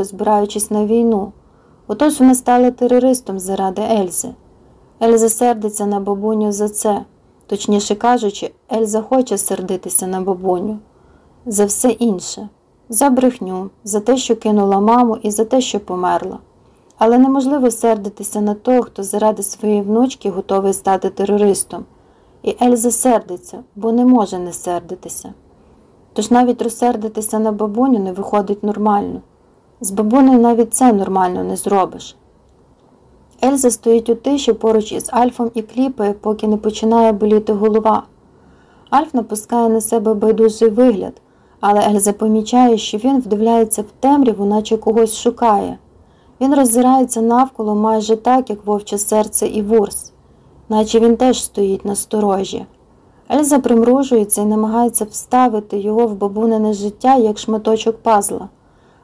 збираючись на війну. Отож вона стала терористом заради Ельзи. Ельза сердиться на бабуню за це. Точніше кажучи, Ельза хоче сердитися на бабуню. За все інше, за брехню, за те, що кинула маму, і за те, що померла. Але неможливо сердитися на того, хто заради своєї внучки готовий стати терористом. І Ельза сердиться, бо не може не сердитися. Тож навіть розсердитися на бабуню не виходить нормально. З бабунею навіть це нормально не зробиш. Ельза стоїть у тиші поруч із Альфом і кліпає, поки не починає боліти голова. Альф напускає на себе байдужий вигляд, але Ельза помічає, що він вдивляється в темряву, наче когось шукає. Він роззирається навколо майже так, як вовче серце і вурс, наче він теж стоїть на сторожі. Ельза примружується і намагається вставити його в бабунине життя як шматочок пазла.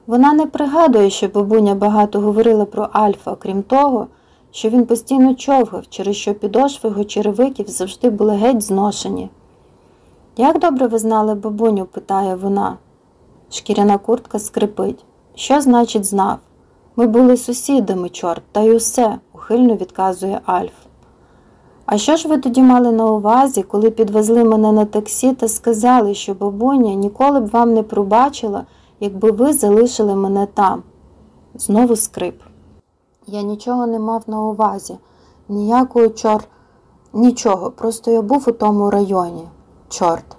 Вона не пригадує, що бабуня багато говорила про Альфа, крім того, що він постійно човгав, через що підошви його черевиків завжди були геть зношені. Як добре ви знали бабуню? питає вона. Шкіряна куртка скрипить. Що значить знав? Ми були сусідами, чорт, та й усе, ухильно відказує Альф. А що ж ви тоді мали на увазі, коли підвезли мене на таксі та сказали, що бабуня ніколи б вам не пробачила, якби ви залишили мене там? Знову скрип. Я нічого не мав на увазі, ніякого чор... Нічого, просто я був у тому районі. Чорт.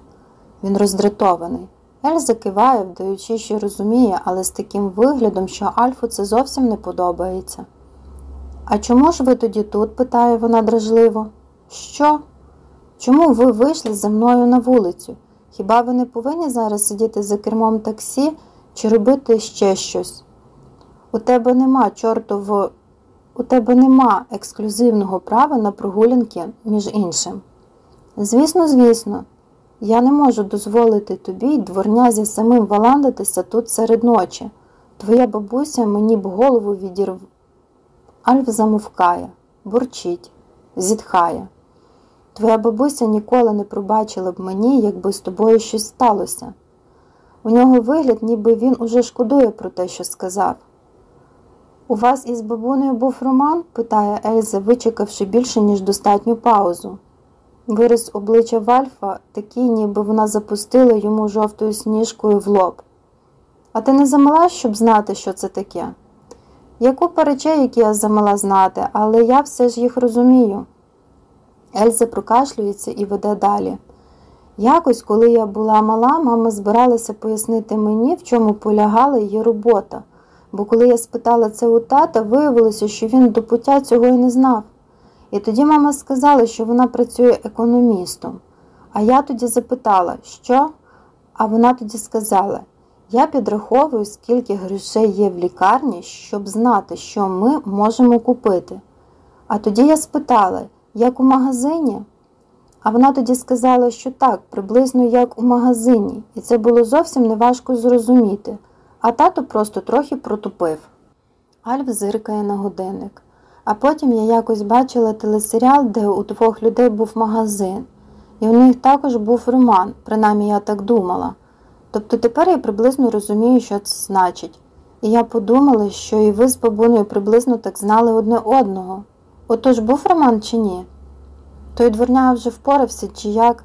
Він роздратований. Ельза киває, вдаючи, що розуміє, але з таким виглядом, що Альфу це зовсім не подобається. А чому ж ви тоді тут? питає вона дражливо. Що? Чому ви вийшли за мною на вулицю? Хіба ви не повинні зараз сидіти за кермом таксі чи робити ще щось? У тебе нема чортово, у тебе нема ексклюзивного права на прогулянки, між іншим. Звісно, звісно, я не можу дозволити тобі й дворнязі самим валандатися тут серед ночі. Твоя бабуся мені б голову відірв. Альф замовкає, бурчить, зітхає. Твоя бабуся ніколи не пробачила б мені, якби з тобою щось сталося. У нього вигляд, ніби він уже шкодує про те, що сказав. У вас із бабунею був роман? питає Ельза, вичекавши більше, ніж достатню паузу. Вирис обличчя Вальфа такий, ніби вона запустила йому жовтою сніжкою в лоб. А ти не замала, щоб знати, що це таке? Є купа речей, які я замала знати, але я все ж їх розумію. Ельза прокашлюється і веде далі. Якось, коли я була мала, мама збиралася пояснити мені, в чому полягала її робота, бо коли я спитала це у тата, виявилося, що він до пуття цього і не знав. І тоді мама сказала, що вона працює економістом. А я тоді запитала, що? А вона тоді сказала: я підраховую, скільки грошей є в лікарні, щоб знати, що ми можемо купити. А тоді я спитала, як у магазині? А вона тоді сказала, що так, приблизно як у магазині, і це було зовсім неважко зрозуміти, а тато просто трохи протупив. Альф зиркає на годинник. А потім я якось бачила телесеріал, де у двох людей був магазин, і у них також був роман, принаймні я так думала. Тобто тепер я приблизно розумію, що це значить. І я подумала, що і ви з бабунею приблизно так знали одне одного. Отож був роман чи ні? Той дворняга вже впорався, чи як?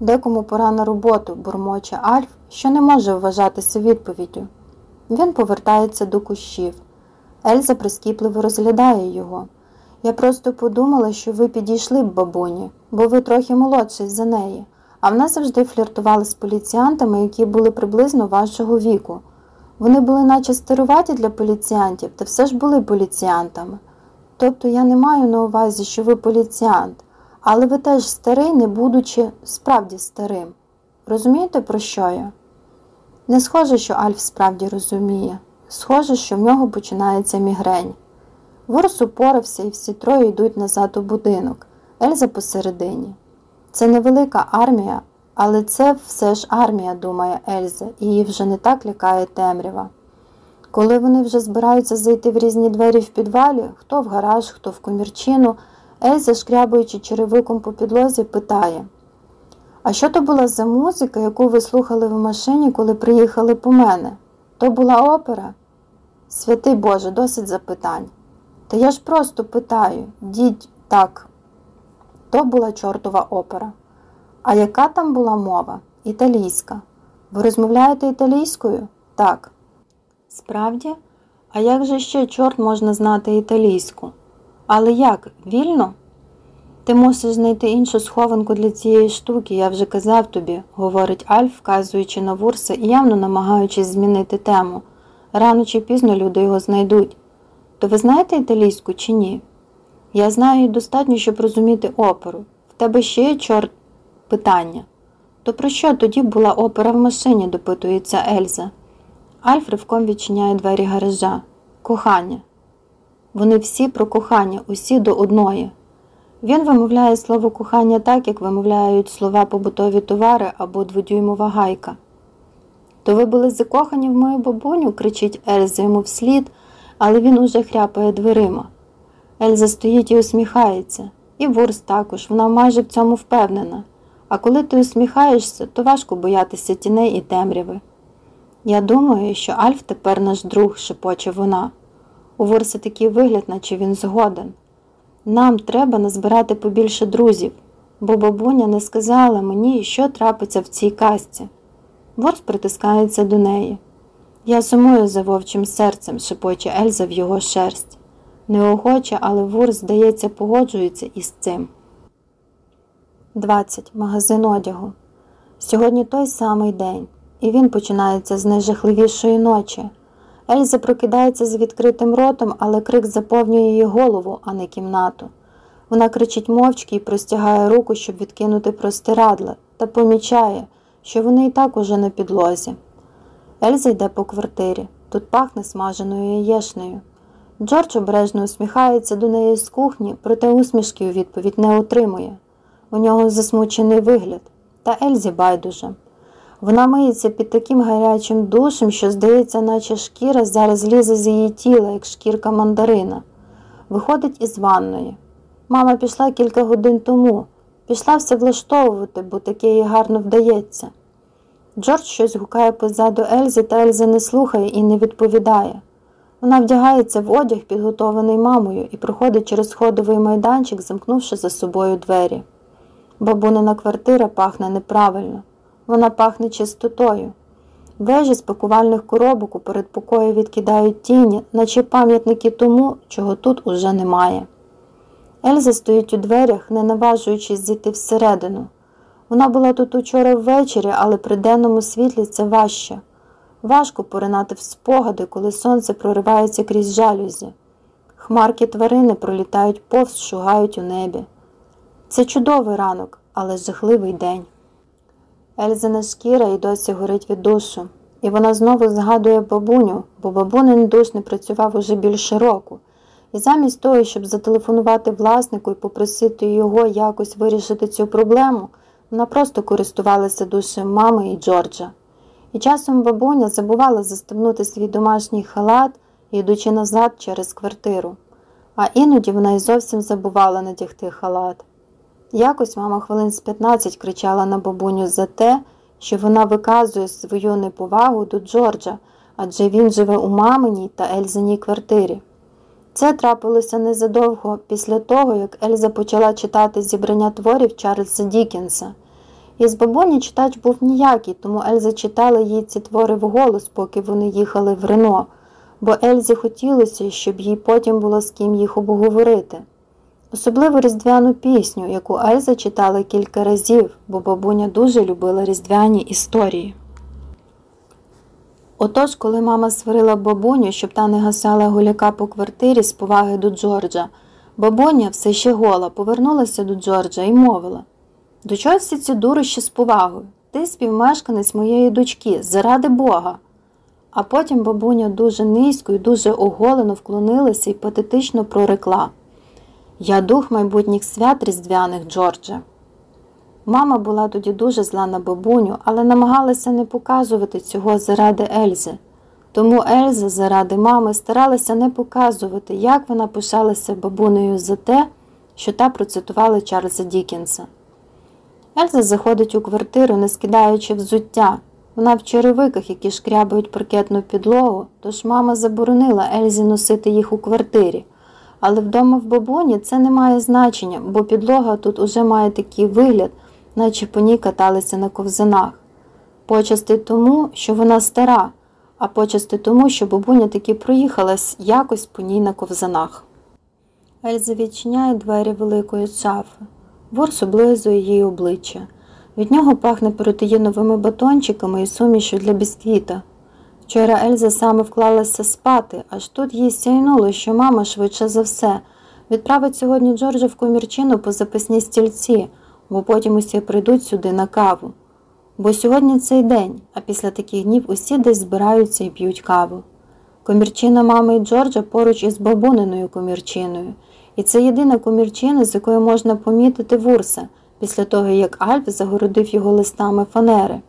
Декому пора на роботу, бурмоче Альф, що не може вважатися відповіддю. Він повертається до кущів. Ельза прискіпливо розглядає його. Я просто подумала, що ви підійшли б бабуні, бо ви трохи молодший за неї, а вона завжди фліртувала з поліціянтами, які були приблизно вашого віку. Вони були наче старуваті для поліціянтів, та все ж були поліціянтами. Тобто я не маю на увазі, що ви поліціянт, але ви теж старий, не будучи справді старим. Розумієте, про що я? Не схоже, що Альф справді розуміє. Схоже, що в нього починається мігрень. Ворс упорався, і всі троє йдуть назад у будинок, Ельза посередині. Це невелика армія, але це все ж армія, думає Ельза, і її вже не так лякає темрява. Коли вони вже збираються зайти в різні двері в підвалі, хто в гараж, хто в комірчину, Ельза, шкрябуючи черевиком по підлозі, питає А що то була за музика, яку ви слухали в машині, коли приїхали по мене? То була опера? Святий Боже, досить запитань. Та я ж просто питаю, дідь так. То була чортова опера. А яка там була мова? Італійська. Ви розмовляєте італійською? Так. Справді? А як же ще чорт можна знати італійську? Але як? Вільно? Ти мусиш знайти іншу схованку для цієї штуки, я вже казав тобі, говорить Альф, вказуючи на вурса і явно намагаючись змінити тему. Рано чи пізно люди його знайдуть. То ви знаєте італійську чи ні? Я знаю її достатньо, щоб розуміти оперу. В тебе ще є чорт питання. То про що тоді була опера в машині, допитується Ельза. Альф ривком відчиняє двері гаража. Кохання. Вони всі про кохання, усі до одної. Він вимовляє слово кохання так, як вимовляють слова побутові товари або дводюймова гайка. То ви були закохані в мою бабуню, кричить Ельза йому вслід, але він уже хряпає дверима. Ельза стоїть і усміхається, і Вурс також, вона майже в цьому впевнена. А коли ти усміхаєшся, то важко боятися тіней і темряви. Я думаю, що Альф тепер наш друг, шепоче вона. У Ворса такий вигляд, наче він згоден. Нам треба назбирати побільше друзів, бо бабуня не сказала мені, що трапиться в цій казці. Ворс притискається до неї. Я сумую за вовчим серцем, шепоче Ельза в його шерсть. Неохоче, але Ворс, здається, погоджується із цим. 20. Магазин одягу. Сьогодні той самий день, і він починається з найжахливішої ночі. Ельза прокидається з відкритим ротом, але крик заповнює її голову, а не кімнату. Вона кричить мовчки і простягає руку, щоб відкинути простирадла, та помічає, що вони і так уже на підлозі. Ельза йде по квартирі. Тут пахне смаженою яєшнею. Джордж обережно усміхається до неї з кухні, проте усмішки у відповідь не отримує. У нього засмучений вигляд, та Ельзі байдуже. Вона миється під таким гарячим душем, що, здається, наче шкіра зараз лізе з її тіла, як шкірка мандарина. Виходить із ванної. Мама пішла кілька годин тому, пішла все влаштовувати, бо таке їй гарно вдається. Джордж щось гукає позаду Ельзи, та Ельза не слухає і не відповідає. Вона вдягається в одяг, підготований мамою, і проходить через сходовий майданчик, замкнувши за собою двері. Бабунина квартира пахне неправильно. Вона пахне чистотою. Вежі з пакувальних коробок у передпокої відкидають тіні, наче пам'ятники тому, чого тут уже немає. Ельза стоїть у дверях, не наважуючись зійти всередину. Вона була тут учора ввечері, але при денному світлі це важче. Важко поринати в спогади, коли сонце проривається крізь жалюзі. Хмарки тварини пролітають повз, шугають у небі. Це чудовий ранок, але жахливий день. Ельзина шкіра й досі горить від душу, і вона знову згадує бабуню, бо бабунин душ не працював уже більше року. І замість того, щоб зателефонувати власнику і попросити його якось вирішити цю проблему, вона просто користувалася душем мами і Джорджа. І часом бабуня забувала застебнути свій домашній халат, йдучи назад через квартиру, а іноді вона й зовсім забувала надягти халат. Якось мама хвилин з 15 кричала на бабуню за те, що вона виказує свою неповагу до Джорджа, адже він живе у маминій та Ельзиній квартирі. Це трапилося незадовго після того, як Ельза почала читати зібрання творів Чарльза Дікенса. Із бабуні читач був ніякий, тому Ельза читала їй ці твори вголос, поки вони їхали в Рено, бо Ельзі хотілося, щоб їй потім було з ким їх обговорити. Особливо різдвяну пісню, яку Ельза читала кілька разів, бо бабуня дуже любила різдвяні історії. Отож, коли мама сварила бабуню, щоб та не гасала гуляка по квартирі з поваги до Джорджа, бабуня все ще гола повернулася до Джорджа і мовила До чого всі ці дурощі з повагою? Ти співмешканець моєї дочки, заради Бога. А потім бабуня дуже низько і дуже оголено вклонилася і патетично прорекла. Я дух майбутніх свят різдвяних, Джордже. Мама була тоді дуже зла на бабуню, але намагалася не показувати цього заради Ельзи. Тому Ельза заради мами старалася не показувати, як вона пишалася бабунею за те, що та процитувала Чарльза Дікінса. Ельза заходить у квартиру, не скидаючи взуття, Вона в черевиках, які шкрябають паркетну підлогу, тож мама заборонила Ельзі носити їх у квартирі. Але вдома в бабуні це не має значення, бо підлога тут уже має такий вигляд, наче по ній каталися на ковзанах. Почасти тому, що вона стара, а почасти тому, що бабуня таки проїхалась якось по ній на ковзанах. Ельза відчиняє двері великої шафи. Ворс облизує її обличчя. Від нього пахне протеїновими батончиками і сумішю для бісквіта. Вчора Ельза саме вклалася спати, аж тут їй сяйнуло, що мама швидше за все відправить сьогодні Джорджа в комірчину по записній стільці, бо потім усі прийдуть сюди на каву. Бо сьогодні цей день, а після таких днів усі десь збираються і п'ють каву. Комірчина мами і Джорджа поруч із бабуниною комірчиною, і це єдина комірчина, з якою можна помітити вурса після того, як Альф загородив його листами фанери.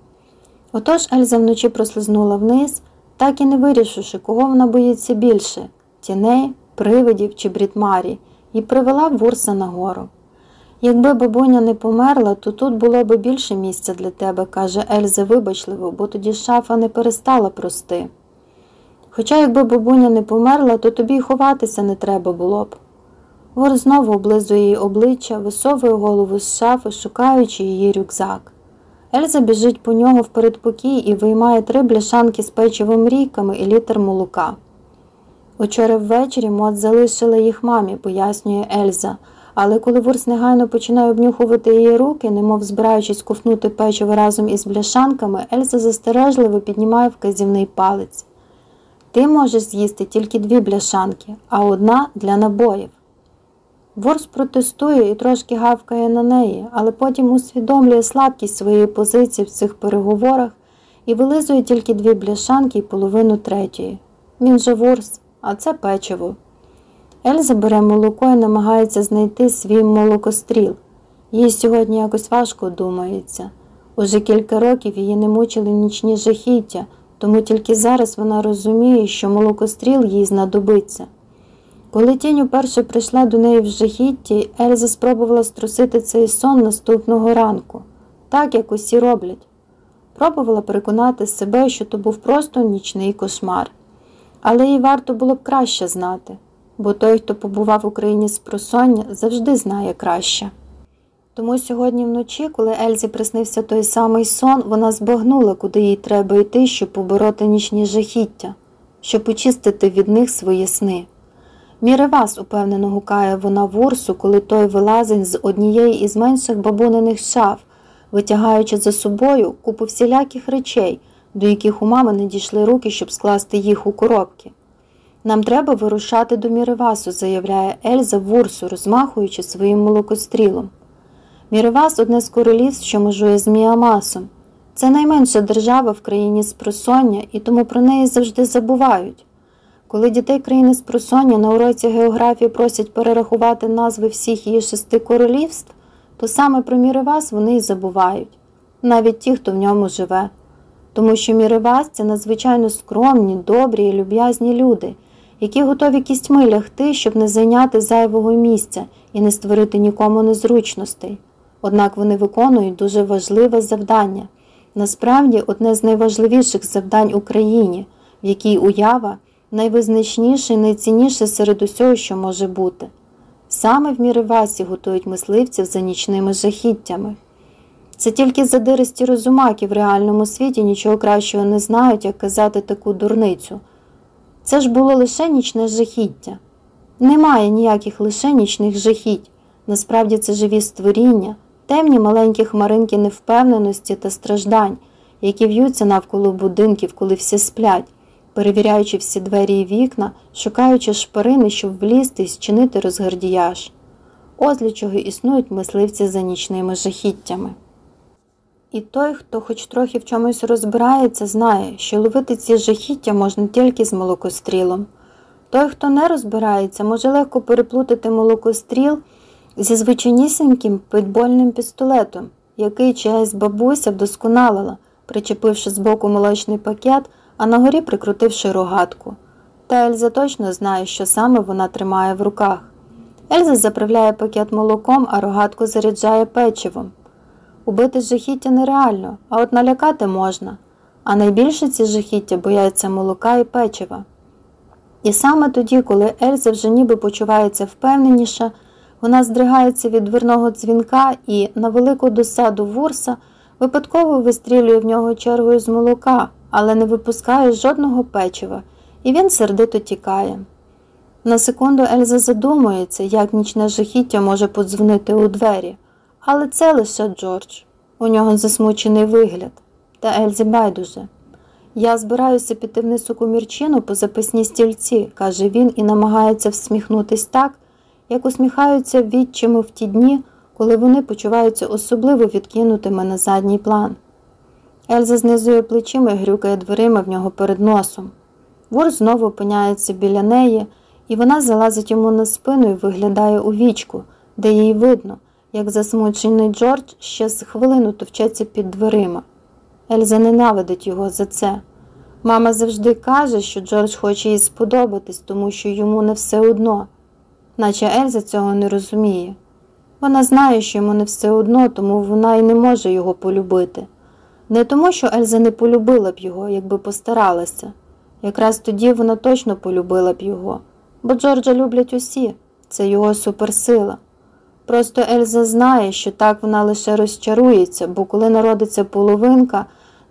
Отож Ельза вночі прослизнула вниз, так і не вирішивши, кого вона боїться більше тіней, привидів чи брітмарі, і привела Вурса нагору. Якби бабуня не померла, то тут було б більше місця для тебе, каже Ельза вибачливо, бо тоді шафа не перестала прости. Хоча, якби бабуня не померла, то тобі й ховатися не треба було б. Вор знову облизує її обличчя, висовує голову з шафи, шукаючи її рюкзак. Ельза біжить по нього в передпокій і виймає три бляшанки з печивом ріками і літр молока. Учора ввечері мот залишила їх мамі, пояснює Ельза, але коли Вурс негайно починає обнюхувати її руки, немов збираючись ковтнути печиво разом із бляшанками, Ельза застережливо піднімає вказівний палець. Ти можеш з'їсти тільки дві бляшанки, а одна для набоїв. Ворс протестує і трошки гавкає на неї, але потім усвідомлює слабкість своєї позиції в цих переговорах і вилизує тільки дві бляшанки і половину третьої. Він же ворс, а це печиво. Ельза бере молоко і намагається знайти свій молокостріл. Їй сьогодні якось важко думається. Уже кілька років її не мучили нічні жахіття, тому тільки зараз вона розуміє, що молокостріл їй знадобиться. Коли тінь уперше прийшла до неї в жахітті, Ельза спробувала струсити цей сон наступного ранку, так як усі роблять. Пробувала переконати себе, що то був просто нічний кошмар. Але їй варто було б краще знати, бо той, хто побував в Україні з просоння, завжди знає краще. Тому сьогодні вночі, коли Ельзі приснився той самий сон, вона збагнула, куди їй треба йти, щоб побороти нічні жахіття, щоб очистити від них свої сни. Міри вас, упевнено гукає вона ворсу, коли той вилазить з однієї із менших бабуниних шаф, витягаючи за собою купу всіляких речей, до яких у мами не дійшли руки, щоб скласти їх у коробки. Нам треба вирушати до Міревасу, заявляє Ельза Вурсу, розмахуючи своїм молокострілом. Міревас одне з королівств, що межує з Міамасом. Це найменша держава в країні спросоння, і тому про неї завжди забувають. Коли дітей країни спросоння на уроці географії просять перерахувати назви всіх її шести королівств, то саме про Міревас вони й забувають, навіть ті, хто в ньому живе. Тому що Міревас це надзвичайно скромні, добрі і люб'язні люди, які готові кістьми лягти, щоб не зайняти зайвого місця і не створити нікому незручностей. Однак вони виконують дуже важливе завдання, насправді одне з найважливіших завдань Україні, в якій уява найвизначніше і найцінніше серед усього, що може бути. Саме в Міревасі готують мисливців за нічними жахіттями. Це тільки задиристі розумаки в реальному світі нічого кращого не знають, як казати таку дурницю. Це ж було лише нічне жахіття. Немає ніяких лише нічних жахіть. Насправді це живі створіння, темні маленькі хмаринки невпевненості та страждань, які в'ються навколо будинків, коли всі сплять перевіряючи всі двері і вікна, шукаючи шпарини, щоб влізти і зчинити розгардіяж. Ось для чого існують мисливці за нічними жахіттями. І той, хто хоч трохи в чомусь розбирається, знає, що ловити ці жахіття можна тільки з молокострілом. Той, хто не розбирається, може легко переплутати молокостріл зі звичайнісіньким питбольним пістолетом, який чиясь бабуся вдосконалила, причепивши з боку молочний пакет а на горі прикрутивши рогатку. Та Ельза точно знає, що саме вона тримає в руках. Ельза заправляє пакет молоком, а рогатку заряджає печивом. Убити жахіття нереально, а от налякати можна. а найбільше ці жахіття бояться молока і печива. І саме тоді, коли Ельза вже ніби почувається впевненіше, вона здригається від дверного дзвінка і, на велику досаду Вурса, випадково вистрілює в нього чергою з молока, але не випускає жодного печива, і він сердито тікає. На секунду Ельза задумується, як нічне жахіття може подзвонити у двері, але це лише Джордж. У нього засмучений вигляд, та Ельзі байдуже. Я збираюся піти вниз у комірчину по записній стільці, каже він і намагається всміхнутись так, як усміхаються відчими в ті дні, коли вони почуваються особливо відкинутими на задній план. Ельза знизує плечима і грюкає дверима в нього перед носом. Вор знову опиняється біля неї, і вона залазить йому на спину і виглядає у вічку, де їй видно, як засмучений Джордж ще з хвилину товчеться під дверима. Ельза ненавидить його за це. Мама завжди каже, що Джордж хоче їй сподобатись, тому що йому не все одно, наче Ельза цього не розуміє. Вона знає, що йому не все одно, тому вона і не може його полюбити. Не тому, що Ельза не полюбила б його, якби постаралася. Якраз тоді вона точно полюбила б його, бо Джорджа люблять усі, це його суперсила. Просто Ельза знає, що так вона лише розчарується, бо коли народиться половинка,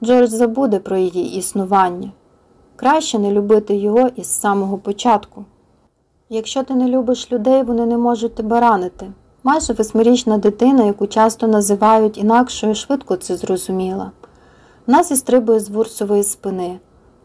Джордж забуде про її існування. Краще не любити його із самого початку. Якщо ти не любиш людей, вони не можуть тебе ранити. Майже восьмирічна дитина, яку часто називають інакшою, швидко це зрозуміла. Вона зістрибує з вурсової спини.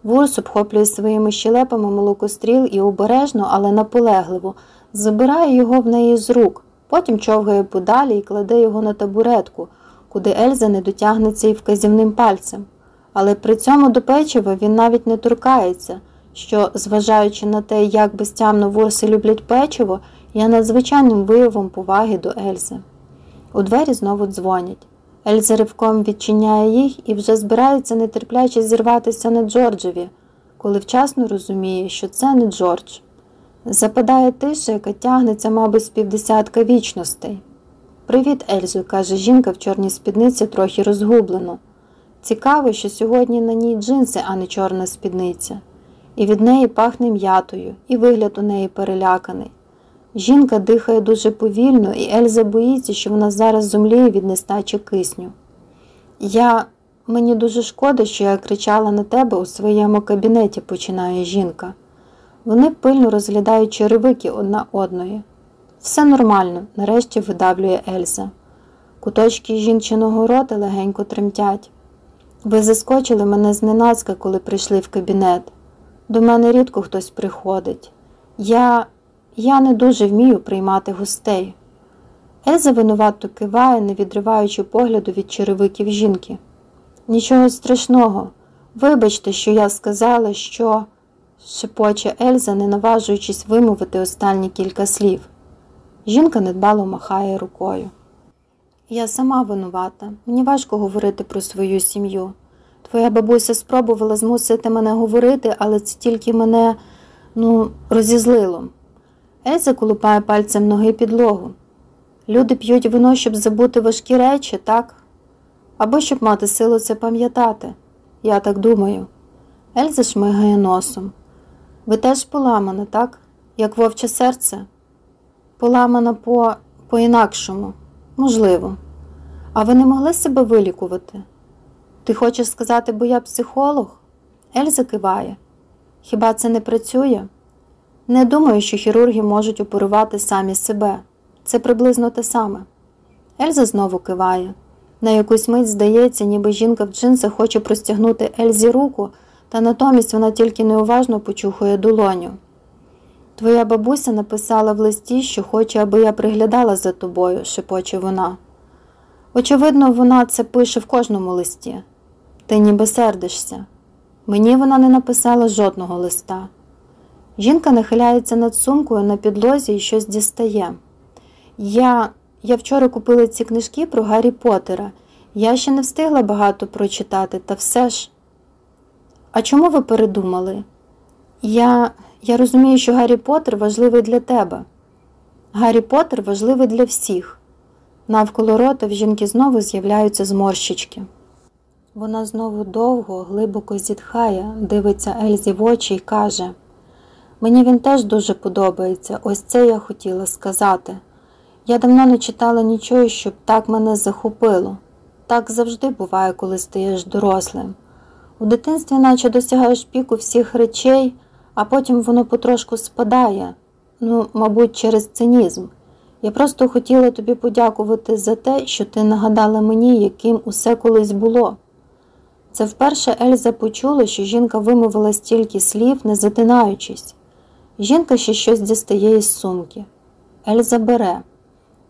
Вурс обхоплює своїми щелепами молокостріл і обережно, але наполегливо, забирає його в неї з рук, потім човгає подалі і кладе його на табуретку, куди Ельза не дотягнеться і вказівним пальцем. Але при цьому до печива він навіть не торкається, що, зважаючи на те, як безтямно ворси люблять печиво, є надзвичайним виявом поваги до Ельзи. У двері знову дзвонять. Ельза ривком відчиняє їх і вже збирається нетерпляче зірватися на Джорджеві, коли вчасно розуміє, що це не Джордж. Западає тиша, яка тягнеться, мабуть, з півдесятка вічностей. Привіт, Ельзу, каже жінка в чорній спідниці трохи розгублено. Цікаво, що сьогодні на ній джинси, а не чорна спідниця, і від неї пахне м'ятою, і вигляд у неї переляканий. Жінка дихає дуже повільно, і Ельза боїться, що вона зараз зумліє від нестачі кисню. Я мені дуже шкода, що я кричала на тебе у своєму кабінеті, починає жінка. Вони пильно розглядають черевики одна одної. Все нормально, нарешті видавлює Ельза. Куточки жінчиного рота легенько тремтять. Ви заскочили мене зненацька, коли прийшли в кабінет. До мене рідко хтось приходить. Я я не дуже вмію приймати гостей. Ельза винувато киває, не відриваючи погляду від черевиків жінки. Нічого страшного. Вибачте, що я сказала, що, шепоче Ельза, не наважуючись вимовити останні кілька слів. Жінка недбало махає рукою. Я сама винувата. Мені важко говорити про свою сім'ю. Твоя бабуся спробувала змусити мене говорити, але це тільки мене ну, розізлило. Ельза колупає пальцем ноги підлогу. Люди п'ють вино, щоб забути важкі речі, так? Або щоб мати силу це пам'ятати. Я так думаю. Ельза шмигає носом. Ви теж поламана, так? Як вовче серце? Поламана по по інакшому, можливо. А ви не могли себе вилікувати? Ти хочеш сказати, бо я психолог? Ельза киває. Хіба це не працює? Не думаю, що хірурги можуть оперувати самі себе. Це приблизно те саме. Ельза знову киває. На якусь мить здається, ніби жінка в джинсах хоче простягнути Ельзі руку, та натомість вона тільки неуважно почухує долоню. Твоя бабуся написала в листі, що хоче, аби я приглядала за тобою, шепоче вона. Очевидно, вона це пише в кожному листі. Ти ніби сердишся. Мені вона не написала жодного листа. Жінка нахиляється над сумкою на підлозі і щось дістає. Я я вчора купила ці книжки про Гаррі Поттера. Я ще не встигла багато прочитати, та все ж. А чому ви передумали? Я я розумію, що Гаррі Поттер важливий для тебе. Гаррі Поттер важливий для всіх. Навколо рота в жінки знову з'являються зморщички. Вона знову довго, глибоко зітхає, дивиться Ельзі в очі і каже: Мені він теж дуже подобається, ось це я хотіла сказати. Я давно не читала нічого, щоб так мене захопило. Так завжди буває, коли стаєш дорослим. У дитинстві наче досягаєш піку всіх речей, а потім воно потрошку спадає. Ну, мабуть, через цинізм. Я просто хотіла тобі подякувати за те, що ти нагадала мені, яким усе колись було. Це вперше Ельза почула, що жінка вимовила стільки слів, не затинаючись. Жінка ще щось дістає із сумки. Ельза бере.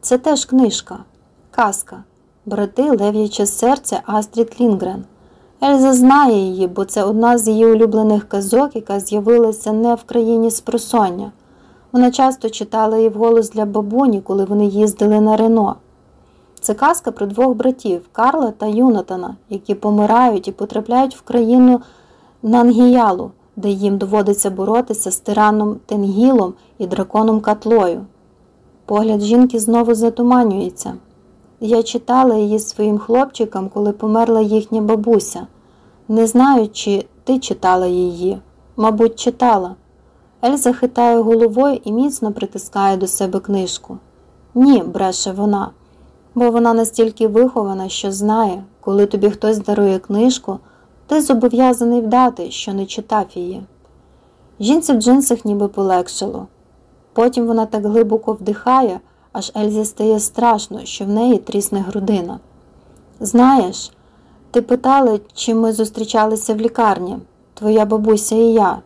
Це теж книжка, казка, брати Лев'яче серце Астрід Лінгрен. Ельза знає її, бо це одна з її улюблених казок, яка з'явилася не в країні спросоння. Вона часто читала її вголос для бабуні, коли вони їздили на Рено. Це казка про двох братів Карла та Юнатана, які помирають і потрапляють в країну Нангіялу, де їм доводиться боротися з тираном Тенгілом і драконом Катлою. Погляд жінки знову затуманюється. Я читала її своїм хлопчикам, коли померла їхня бабуся. Не знаю, чи ти читала її. Мабуть, читала. Ельза хитає головою і міцно притискає до себе книжку. Ні, бреше вона, бо вона настільки вихована, що знає, коли тобі хтось дарує книжку, ти зобов'язаний вдати, що не читав її. Жінці в джинсах ніби полегшало. Потім вона так глибоко вдихає, аж Ельзі стає страшно, що в неї трісне грудина. Знаєш, ти питала, чи ми зустрічалися в лікарні, твоя бабуся і я.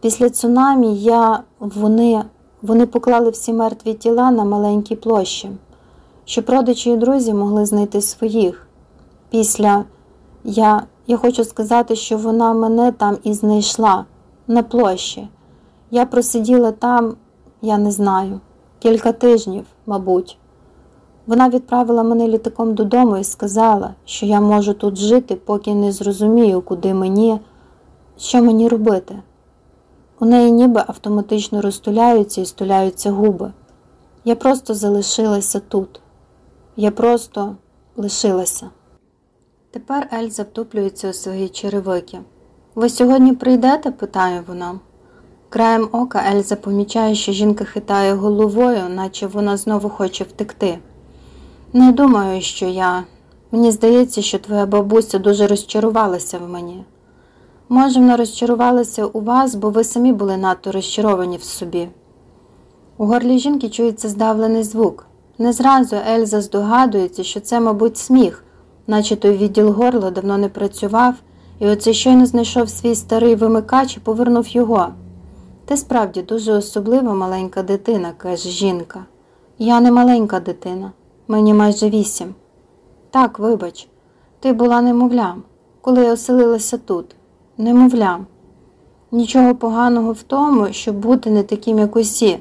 Після цунамі я, вони, вони поклали всі мертві тіла на маленькій площі, щоб родичі і друзі могли знайти своїх. Після я, я хочу сказати, що вона мене там і знайшла на площі. Я просиділа там, я не знаю, кілька тижнів, мабуть. Вона відправила мене літаком додому і сказала, що я можу тут жити, поки не зрозумію, куди мені, що мені робити. У неї ніби автоматично розтуляються і стуляються губи. Я просто залишилася тут. Я просто лишилася. Тепер Ельза втуплюється у свої черевики. Ви сьогодні прийдете? питає вона. Краєм ока Ельза помічає, що жінка хитає головою, наче вона знову хоче втекти. Не думаю, що я. Мені здається, що твоя бабуся дуже розчарувалася в мені. Може, вона розчарувалася у вас, бо ви самі були надто розчаровані в собі. У горлі жінки чується здавлений звук. Не зразу Ельза здогадується, що це, мабуть, сміх, наче той відділ горла давно не працював, і оце щойно знайшов свій старий вимикач і повернув його. Ти справді дуже особлива маленька дитина, каже жінка. Я не маленька дитина, мені майже вісім. Так, вибач, ти була немовлям, коли я оселилася тут немовлям. Нічого поганого в тому, щоб бути не таким, як усі.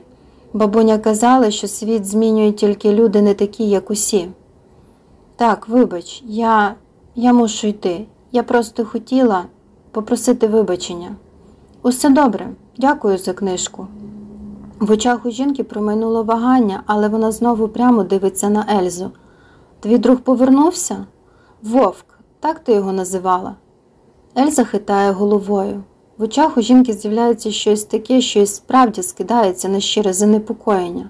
Бабуня казала, що світ змінює тільки люди не такі, як усі. Так, вибач, я я мушу йти. Я просто хотіла попросити вибачення. Усе добре, дякую за книжку. В очах у жінки промайнуло вагання, але вона знову прямо дивиться на Ельзу. Твій друг повернувся? Вовк, так ти його називала? Ельза хитає головою. В очах у жінки з'являється щось таке, що і справді скидається на щире занепокоєння.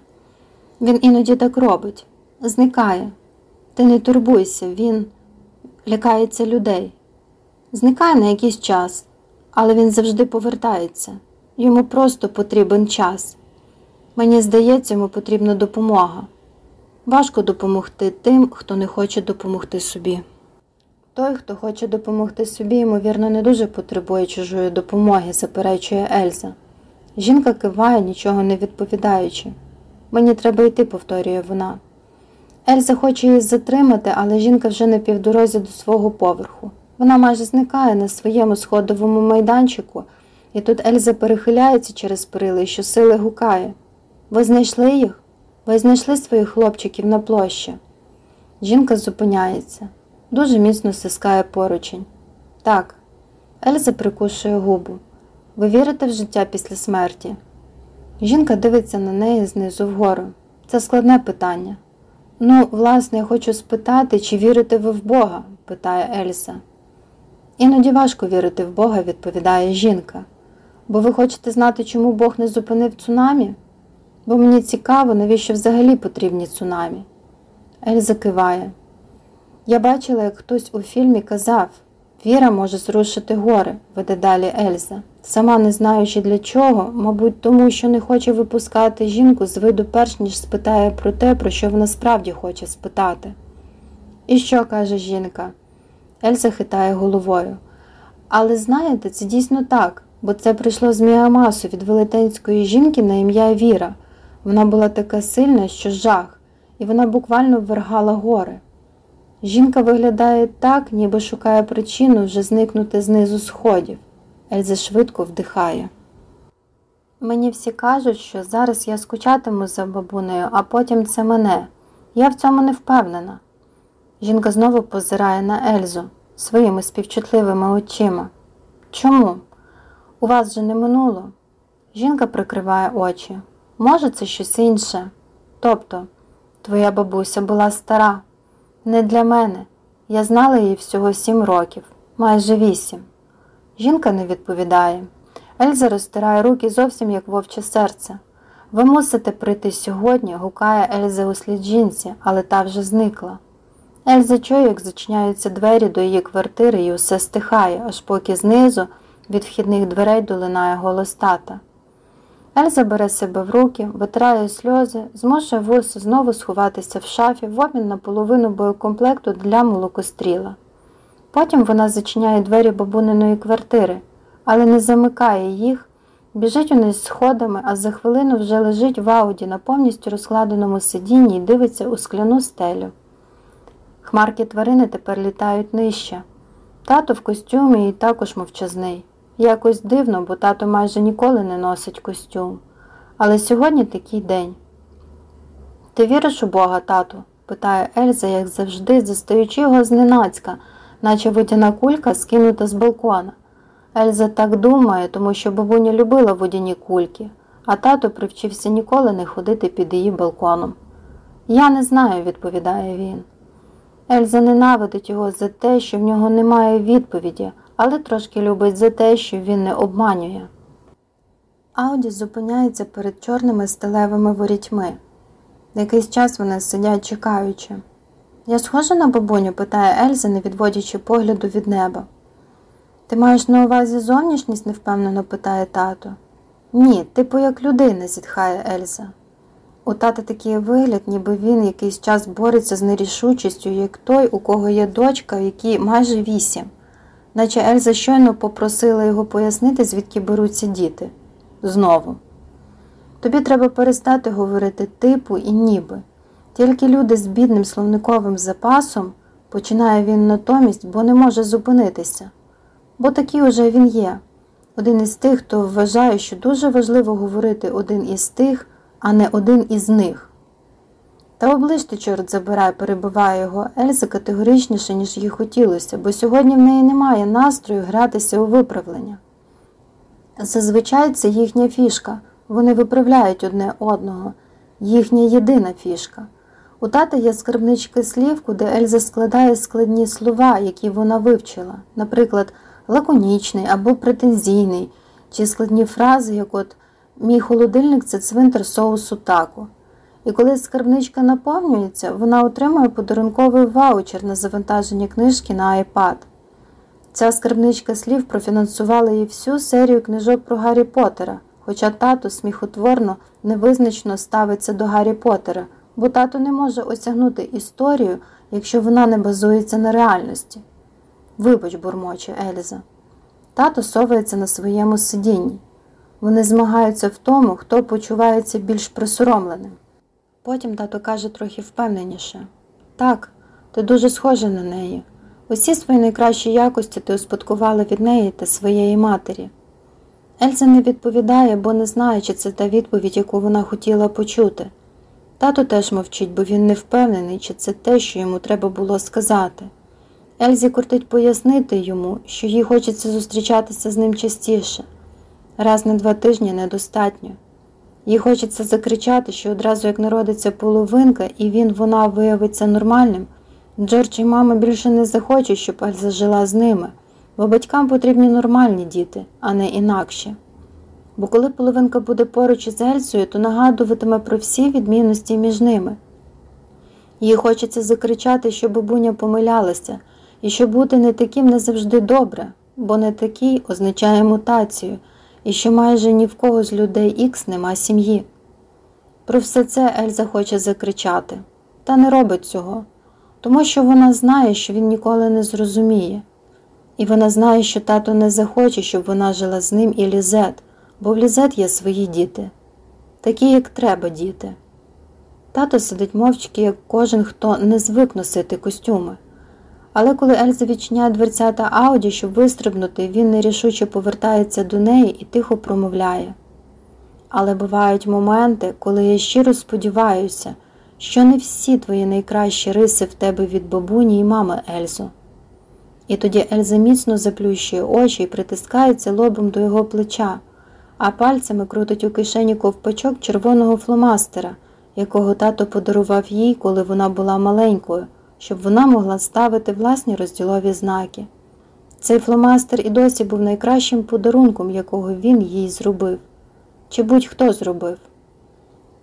Він іноді так робить, зникає. Ти не турбуйся, він лякається людей. Зникає на якийсь час, але він завжди повертається. Йому просто потрібен час. Мені здається, йому потрібна допомога. Важко допомогти тим, хто не хоче допомогти собі. Той, хто хоче допомогти собі, ймовірно, не дуже потребує чужої допомоги, заперечує Ельза. Жінка киває, нічого не відповідаючи. Мені треба йти, повторює вона. Ельза хоче її затримати, але жінка вже на півдорозі до свого поверху. Вона майже зникає на своєму сходовому майданчику, і тут Ельза перехиляється через перили і щосили гукає. Ви знайшли їх? Ви знайшли своїх хлопчиків на площі? Жінка зупиняється дуже міцно стискає поручень. Так, Ельза прикушує губу. Ви вірите в життя після смерті? Жінка дивиться на неї знизу вгору. Це складне питання. Ну, власне, я хочу спитати, чи вірите ви в Бога? питає Ельса. Іноді важко вірити в Бога, відповідає жінка. Бо ви хочете знати, чому Бог не зупинив цунамі? Бо мені цікаво, навіщо взагалі потрібні цунамі. Ельза киває. Я бачила, як хтось у фільмі казав Віра може зрушити гори, веде далі Ельза, сама не знаючи для чого, мабуть, тому що не хоче випускати жінку з виду перш ніж спитає про те, про що вона справді хоче спитати. І що каже жінка? Ельза хитає головою. Але знаєте, це дійсно так, бо це прийшло з Міамасу від велетенської жінки на ім'я Віра. Вона була така сильна, що жах, і вона буквально ввергала гори. Жінка виглядає так, ніби шукає причину вже зникнути знизу сходів. Ельза швидко вдихає. Мені всі кажуть, що зараз я скучатиму за бабунею, а потім це мене. Я в цьому не впевнена. Жінка знову позирає на Ельзу своїми співчутливими очима. Чому? У вас же не минуло? Жінка прикриває очі. Може, це щось інше. Тобто, твоя бабуся була стара. Не для мене. Я знала її всього сім років, майже вісім. Жінка не відповідає. Ельза розтирає руки зовсім як вовче серце. Ви мусите прийти сьогодні, гукає Ельза у слід жінці, але та вже зникла. Ельза чує, як зачиняються двері до її квартири і усе стихає, аж поки знизу від вхідних дверей долинає голос тата. Ельза бере себе в руки, витирає сльози, змушує вуса знову сховатися в шафі в обмін на половину боєкомплекту для молокостріла. Потім вона зачиняє двері бабуниної квартири, але не замикає їх, біжить униз сходами, а за хвилину вже лежить в ауді на повністю розкладеному сидінні і дивиться у скляну стелю. Хмарки тварини тепер літають нижче. Тато в костюмі і також мовчазний. Якось дивно, бо тато майже ніколи не носить костюм. Але сьогодні такий день. Ти віриш у Бога, тату? питає Ельза, як завжди, застаючи його зненацька, наче водяна кулька скинута з балкона. Ельза так думає, тому що бабуня любила водяні кульки, а тато привчився ніколи не ходити під її балконом. Я не знаю, відповідає він. Ельза ненавидить його за те, що в нього немає відповіді, але трошки любить за те, що він не обманює. Ауді зупиняється перед чорними сталевими ворітьми. Якийсь час вони сидять чекаючи. Я схожа на бабуню? питає Ельза, не відводячи погляду від неба. Ти маєш на увазі зовнішність? невпевнено питає тато. Ні, типу як людина, зітхає Ельза. У тата такий вигляд, ніби він якийсь час бореться з нерішучістю, як той, у кого є дочка, якій майже вісім наче Ельза щойно попросила його пояснити, звідки беруться діти. Знову. Тобі треба перестати говорити типу і ніби. Тільки люди з бідним словниковим запасом, починає він натомість, бо не може зупинитися. Бо такий уже він є. Один із тих, хто вважає, що дуже важливо говорити один із тих, а не один із них. Та оближте, чорт забирай, перебиває його Ельза категоричніше, ніж їй хотілося, бо сьогодні в неї немає настрою гратися у виправлення. Зазвичай це їхня фішка, вони виправляють одне одного, їхня єдина фішка. У тата є скарбнички слів, куди Ельза складає складні слова, які вона вивчила, наприклад, лаконічний або претензійний, чи складні фрази, як от Мій холодильник це цвинтар соусу тако. І коли скарбничка наповнюється, вона отримує подарунковий ваучер на завантаження книжки на iPad. Ця скарбничка слів профінансувала їй всю серію книжок про Гаррі Поттера, хоча тато сміхотворно невизначно ставиться до Гаррі Поттера, бо тато не може осягнути історію, якщо вона не базується на реальності. Вибач, бурмоче Ельза. Тато совається на своєму сидінні. Вони змагаються в тому, хто почувається більш присоромленим. Потім тато каже трохи впевненіше так, ти дуже схожа на неї. Усі свої найкращі якості ти успадкувала від неї та своєї матері. Ельза не відповідає, бо не знає, чи це та відповідь, яку вона хотіла почути. Тато теж мовчить, бо він не впевнений, чи це те, що йому треба було сказати. Ельзі кортить пояснити йому, що їй хочеться зустрічатися з ним частіше. Раз на два тижні недостатньо. Їй хочеться закричати, що одразу як народиться половинка, і він вона виявиться нормальним. Джордж і мама більше не захочуть, щоб Ельза жила з ними, бо батькам потрібні нормальні діти, а не інакші. Бо коли половинка буде поруч із Ельсою, то нагадуватиме про всі відмінності між ними. Їй хочеться закричати, що бабуня помилялася, і що бути не таким не завжди добре, бо не такий означає мутацію, і що майже ні в кого з людей Ікс нема сім'ї. Про все це Ельза хоче закричати, та не робить цього, тому що вона знає, що він ніколи не зрозуміє. І вона знає, що тато не захоче, щоб вона жила з ним і Лізет, бо в Лізет є свої діти, такі, як треба діти. Тато сидить мовчки, як кожен, хто не звик носити костюми. Але коли Ельза відчиняє дверцята Ауді, щоб вистрибнути, він нерішуче повертається до неї і тихо промовляє. Але бувають моменти, коли я щиро сподіваюся, що не всі твої найкращі риси в тебе від бабуні і мами Ельзу. І тоді Ельза міцно заплющує очі і притискається лобом до його плеча, а пальцями крутить у кишені ковпачок червоного фломастера, якого тато подарував їй, коли вона була маленькою, щоб вона могла ставити власні розділові знаки. Цей фломастер і досі був найкращим подарунком, якого він їй зробив. Чи будь-хто зробив.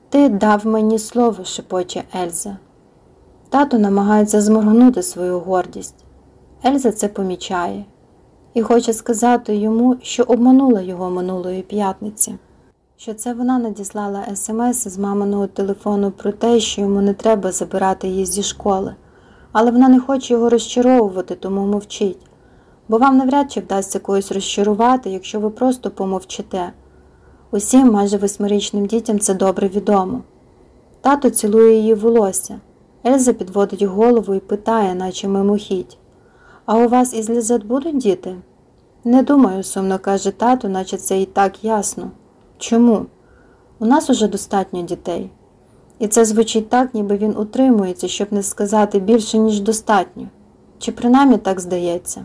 Ти дав мені слово, шепоче Ельза. Тато намагається зморгнути свою гордість. Ельза це помічає і хоче сказати йому, що обманула його минулої п'ятниці, що це вона надіслала смс з маминого телефону про те, що йому не треба забирати її зі школи, але вона не хоче його розчаровувати, тому мовчить, бо вам навряд чи вдасться когось розчарувати, якщо ви просто помовчите. Усім майже восьмирічним дітям це добре відомо. Тато цілує її волосся. Ельза підводить голову і питає, наче мимохідь. А у вас із Лізет будуть діти? Не думаю, сумно каже тато, наче це і так ясно. Чому? У нас уже достатньо дітей. І це звучить так, ніби він утримується, щоб не сказати більше, ніж достатньо. Чи принаймні так здається?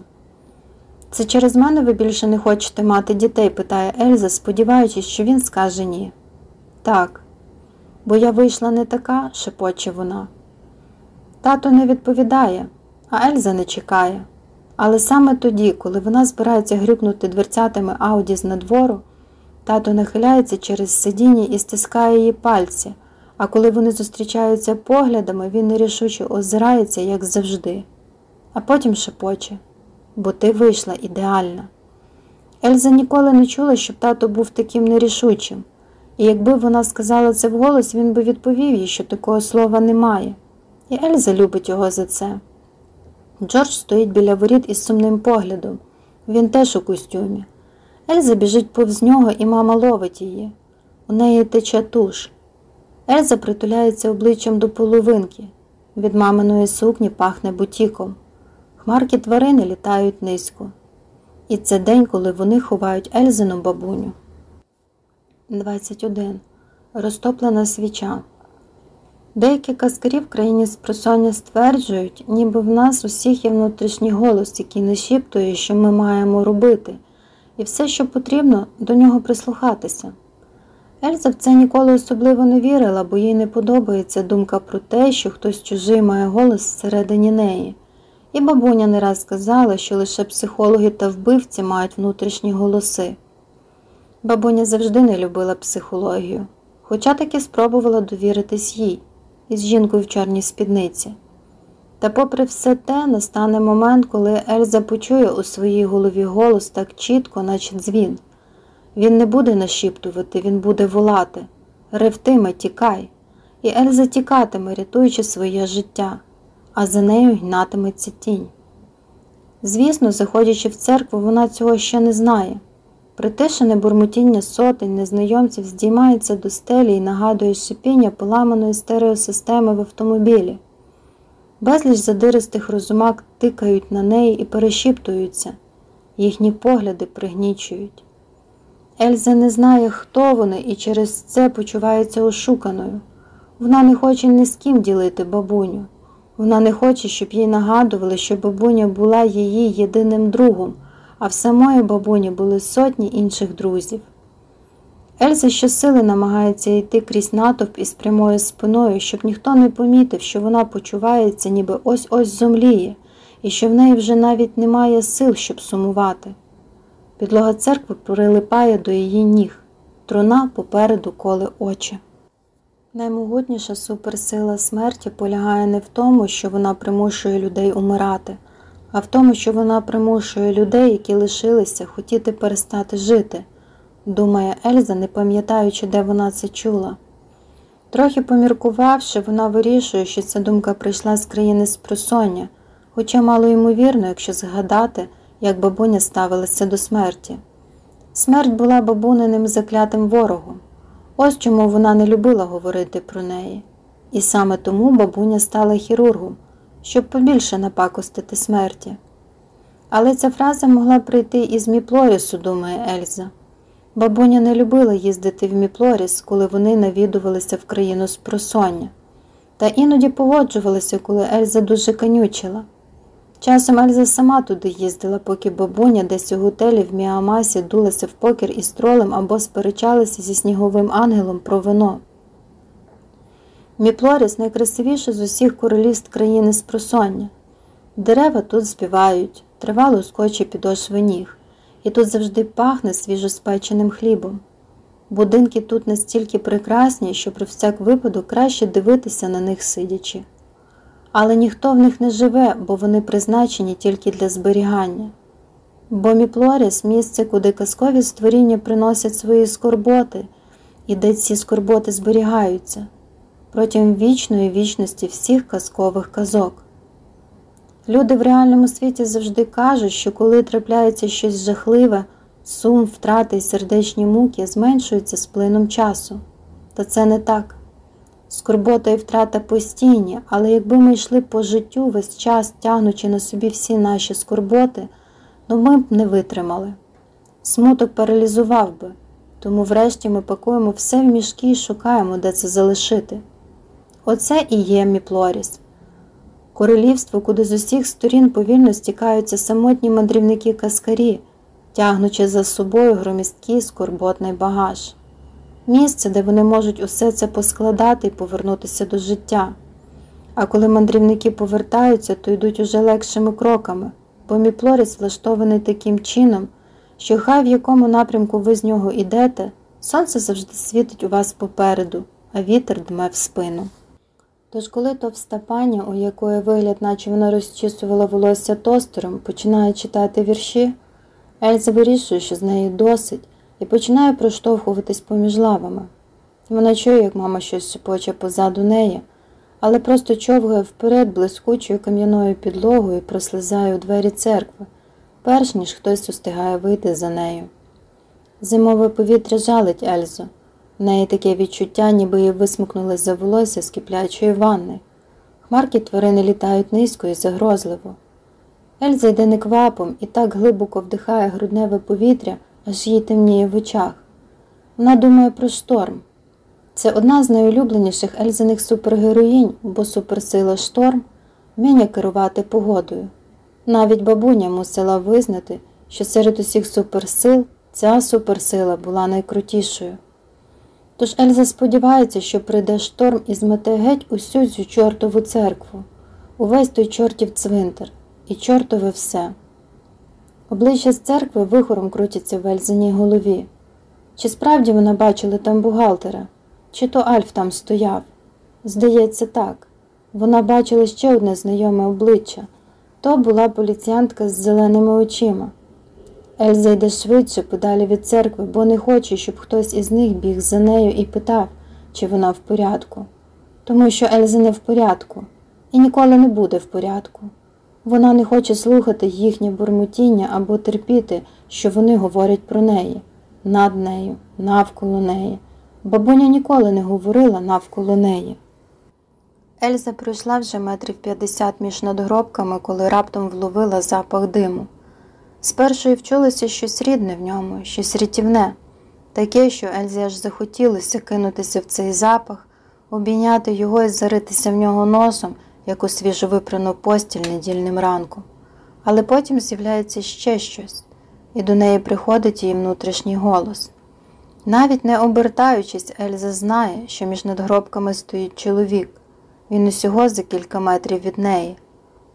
Це через мене ви більше не хочете мати дітей? питає Ельза, сподіваючись, що він скаже ні. Так, бо я вийшла не така, шепоче вона. Тато не відповідає, а Ельза не чекає. Але саме тоді, коли вона збирається грюкнути дверцятами Ауді з надвору, тато нахиляється через сидіння і стискає її пальці, а коли вони зустрічаються поглядами, він нерішуче озирається, як завжди, а потім шепоче бо ти вийшла ідеальна. Ельза ніколи не чула, щоб тато був таким нерішучим, і якби вона сказала це вголос, він би відповів їй, що такого слова немає, і Ельза любить його за це. Джордж стоїть біля воріт із сумним поглядом. Він теж у костюмі. Ельза біжить повз нього, і мама ловить її. У неї тече туш. Ельза притуляється обличчям до половинки. Від маминої сукні пахне бутіком. Хмарки тварини літають низько. І це день, коли вони ховають Ельзину бабуню. 21. Розтоплена свіча. Деякі казкарі в країні спросоння стверджують, ніби в нас усіх є внутрішній голос, який нашіптує, що ми маємо робити, і все, що потрібно, до нього прислухатися. Ельза в це ніколи особливо не вірила, бо їй не подобається думка про те, що хтось чужий має голос всередині неї. І бабуня не раз сказала, що лише психологи та вбивці мають внутрішні голоси. Бабуня завжди не любила психологію, хоча таки спробувала довіритись їй із жінкою в чорній спідниці. Та, попри все те, настане момент, коли Ельза почує у своїй голові голос так чітко, наче дзвін. Він не буде нашіптувати, він буде волати. Ревтиме, тікай. І Ельза тікатиме, рятуючи своє життя а за нею гнатиметься тінь. Звісно, заходячи в церкву, вона цього ще не знає. Притишене бурмотіння сотень незнайомців здіймається до стелі і нагадує шипіння поламаної стереосистеми в автомобілі. Безліч задиристих розумак тикають на неї і перешіптуються, їхні погляди пригнічують. Ельза не знає, хто вони, і через це почувається ошуканою. Вона не хоче ні з ким ділити бабуню. Вона не хоче, щоб їй нагадували, що бабуня була її єдиним другом, а в самої бабуні були сотні інших друзів. Ельза щосили намагається йти крізь натовп із прямою спиною, щоб ніхто не помітив, що вона почувається, ніби ось ось зомліє, і що в неї вже навіть немає сил, щоб сумувати. Підлога церкви прилипає до її ніг, труна попереду коле очі. Наймогутніша суперсила смерті полягає не в тому, що вона примушує людей умирати, а в тому, що вона примушує людей, які лишилися, хотіти перестати жити, думає Ельза, не пам'ятаючи, де вона це чула. Трохи поміркувавши, вона вирішує, що ця думка прийшла з країни спросоння, хоча мало ймовірно, якщо згадати, як бабуня ставилася до смерті. Смерть була бабуниним заклятим ворогом. Ось чому вона не любила говорити про неї. І саме тому бабуня стала хірургом, щоб побільше напакостити смерті. Але ця фраза могла прийти із Міплорісу, думає Ельза. Бабуня не любила їздити в Міплоріс, коли вони навідувалися в країну з просоння, та іноді погоджувалася, коли Ельза дуже канючила. Часом Ельза сама туди їздила, поки бабуня десь у готелі в Міамасі дулася в покер із тролем або сперечалася зі сніговим ангелом про вино. Міплоріс найкрасивіше з усіх королівств країни з просоння. Дерева тут співають, тривало скоче підошви ніг, і тут завжди пахне свіжоспеченим хлібом. Будинки тут настільки прекрасні, що про всяк випадок краще дивитися на них сидячи але ніхто в них не живе, бо вони призначені тільки для зберігання. Бо Міплоріс місце, куди казкові створіння приносять свої скорботи, і де ці скорботи зберігаються протягом вічної вічності всіх казкових казок. Люди в реальному світі завжди кажуть, що коли трапляється щось жахливе, сум, втрати і сердечні муки зменшуються з плином часу. Та це не так. Скорбота і втрата постійні, але якби ми йшли по життю весь час, тягнучи на собі всі наші скорботи, то ми б не витримали. Смуток паралізував би, тому врешті ми пакуємо все в мішки і шукаємо, де це залишити. Оце і є Міплоріс. Королівство, куди з усіх сторін повільно стікаються самотні мандрівники каскарі, тягнучи за собою громісткий скорботний багаж місце, де вони можуть усе це поскладати і повернутися до життя. А коли мандрівники повертаються, то йдуть уже легшими кроками, бо міплоріс влаштований таким чином, що хай в якому напрямку ви з нього йдете, сонце завжди світить у вас попереду, а вітер дме в спину. Тож, коли товста пані, у якої вигляд, наче вона розчісувала волосся тостером, починає читати вірші, Ельза вирішує, що з неї досить, і починає проштовхуватись поміж лавами. Вона чує, як мама щось шепоче позаду неї, але просто човгає вперед блискучою кам'яною підлогою і прослизає у двері церкви, перш ніж хтось устигає вийти за нею. Зимове повітря жалить Ельзу. В неї таке відчуття, ніби її висмикнули за волосся з киплячої ванни. Хмарки тварини літають низько і загрозливо. Ельза йде неквапом і так глибоко вдихає грудневе повітря аж їй темніє в очах. Вона думає про шторм. Це одна з найулюбленіших Ельзиних супергероїнь, бо суперсила шторм вміння керувати погодою. Навіть бабуня мусила визнати, що серед усіх суперсил ця суперсила була найкрутішою. Тож Ельза сподівається, що прийде шторм і змете геть усю цю чортову церкву, увесь той чортів цвинтар і чортове все. Обличчя з церкви вихором крутиться в Ельзиній голові. Чи справді вона бачила там бухгалтера, чи то Альф там стояв? Здається, так. Вона бачила ще одне знайоме обличчя то була поліціянтка з зеленими очима. Ельза йде швидше подалі від церкви, бо не хоче, щоб хтось із них біг за нею і питав, чи вона в порядку. Тому що Ельза не в порядку і ніколи не буде в порядку. Вона не хоче слухати їхнє бурмотіння або терпіти, що вони говорять про неї, над нею, навколо неї. Бабуня ніколи не говорила навколо неї. Ельза пройшла вже метрів п'ятдесят між надгробками, коли раптом вловила запах диму. Спершу й вчулося щось рідне в ньому, щось рятівне, таке, що Ельзі аж захотілося кинутися в цей запах, обійняти його і заритися в нього носом як у свіжовипрану постіль недільним ранком, але потім з'являється ще щось, і до неї приходить її внутрішній голос. Навіть не обертаючись, Ельза знає, що між надгробками стоїть чоловік, він усього за кілька метрів від неї.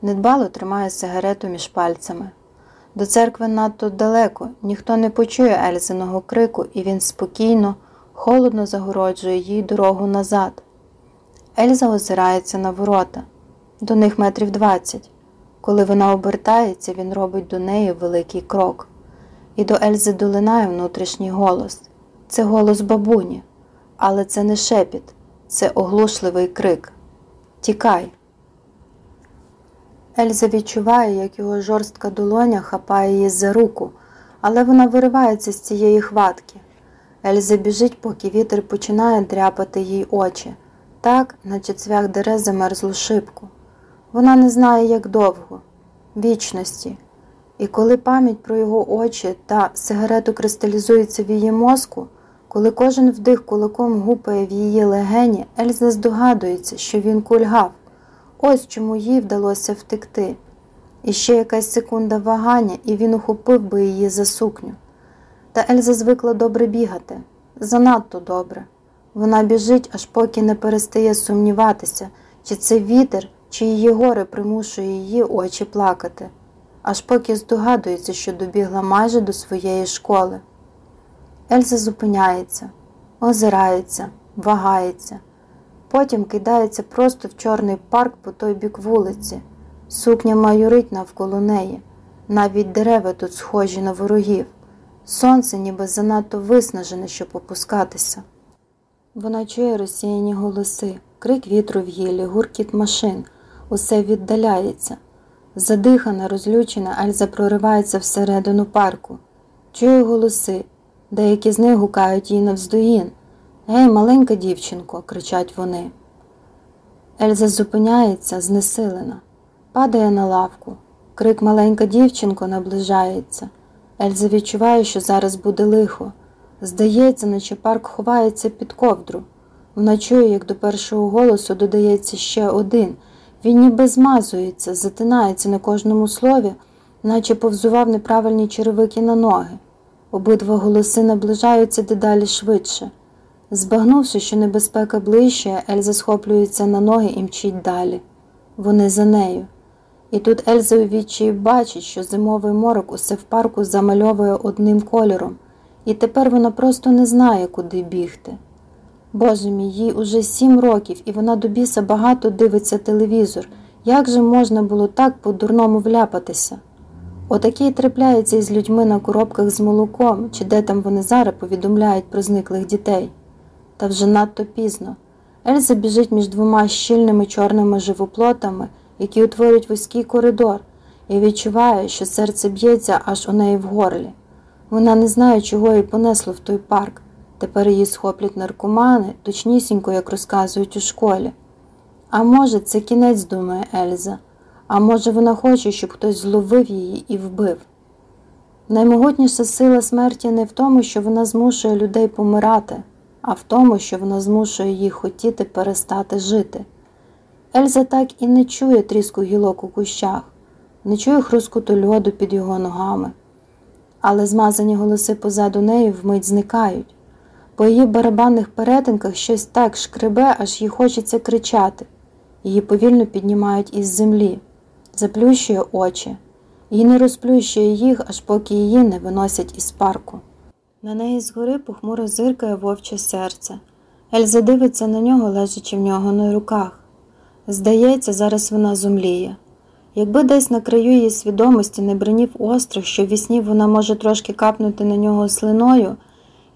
Недбало тримає сигарету між пальцями. До церкви надто далеко, ніхто не почує Ельзиного крику, і він спокійно, холодно загороджує їй дорогу назад. Ельза озирається на ворота, до них метрів двадцять. Коли вона обертається, він робить до неї великий крок. І до Ельзи долинає внутрішній голос. Це голос бабуні, але це не шепіт, це оглушливий крик. Тікай. Ельза відчуває, як його жорстка долоня хапає її за руку, але вона виривається з цієї хватки. Ельза біжить, поки вітер починає дряпати їй очі, так, наче цвях дере замерзлу шибку. Вона не знає, як довго, вічності. І коли пам'ять про його очі та сигарету кристалізується в її мозку, коли кожен вдих кулаком гупає в її легені, Ельза здогадується, що він кульгав. Ось чому їй вдалося втекти. І ще якась секунда вагання, і він ухопив би її за сукню. Та Ельза звикла добре бігати, занадто добре. Вона біжить, аж поки не перестає сумніватися, чи це вітер, чи її горе примушує її очі плакати, аж поки здогадується, що добігла майже до своєї школи. Ельза зупиняється, озирається, вагається. Потім кидається просто в чорний парк по той бік вулиці. Сукня майорить навколо неї. Навіть дерева тут схожі на ворогів. Сонце ніби занадто виснажене, щоб опускатися. Вона чує розсіяні голоси, крик вітру в гілі, гуркіт машин, усе віддаляється. Задихана, розлючена, Альза проривається всередину парку. Чує голоси, деякі з них гукають їй навздогін. Гей, маленька дівчинко, кричать вони. Ельза зупиняється, знесилена, падає на лавку. Крик маленька дівчинко наближається. Ельза відчуває, що зараз буде лихо. Здається, наче парк ховається під ковдру. Вона чує, як до першого голосу додається ще один. Він ніби змазується, затинається на кожному слові, наче повзував неправильні черевики на ноги. Обидва голоси наближаються дедалі швидше. Збагнувши, що небезпека ближче, Ельза схоплюється на ноги і мчить далі. Вони за нею. І тут Ельза у відчаї бачить, що зимовий морок усе в парку замальовує одним кольором, і тепер вона просто не знає, куди бігти. Боже мій, їй уже сім років, і вона до біса багато дивиться телевізор. Як же можна було так по-дурному вляпатися? Отакий трапляється із людьми на коробках з молоком, чи де там вони зараз повідомляють про зниклих дітей. Та вже надто пізно. Ельза біжить між двома щільними чорними живоплотами, які утворюють вузький коридор, і відчуває, що серце б'ється аж у неї в горлі. Вона не знає, чого їй понесло в той парк. Тепер її схоплять наркомани, точнісінько, як розказують у школі. А може, це кінець, думає Ельза, а може, вона хоче, щоб хтось зловив її і вбив. Наймогутніша сила смерті не в тому, що вона змушує людей помирати, а в тому, що вона змушує їх хотіти перестати жити. Ельза так і не чує тріску гілок у кущах, не чує хрускоту льоду під його ногами, але змазані голоси позаду неї вмить зникають. По її барабанних перетинках щось так шкребе, аж їй хочеться кричати. Її повільно піднімають із землі, заплющує очі, і не розплющує їх, аж поки її не виносять із парку. На неї згори похмуро зиркає вовче серце. Ельза дивиться на нього, лежачи в нього на руках. Здається, зараз вона зумліє. Якби десь на краю її свідомості не бринів острах, що в вісні вона може трошки капнути на нього слиною,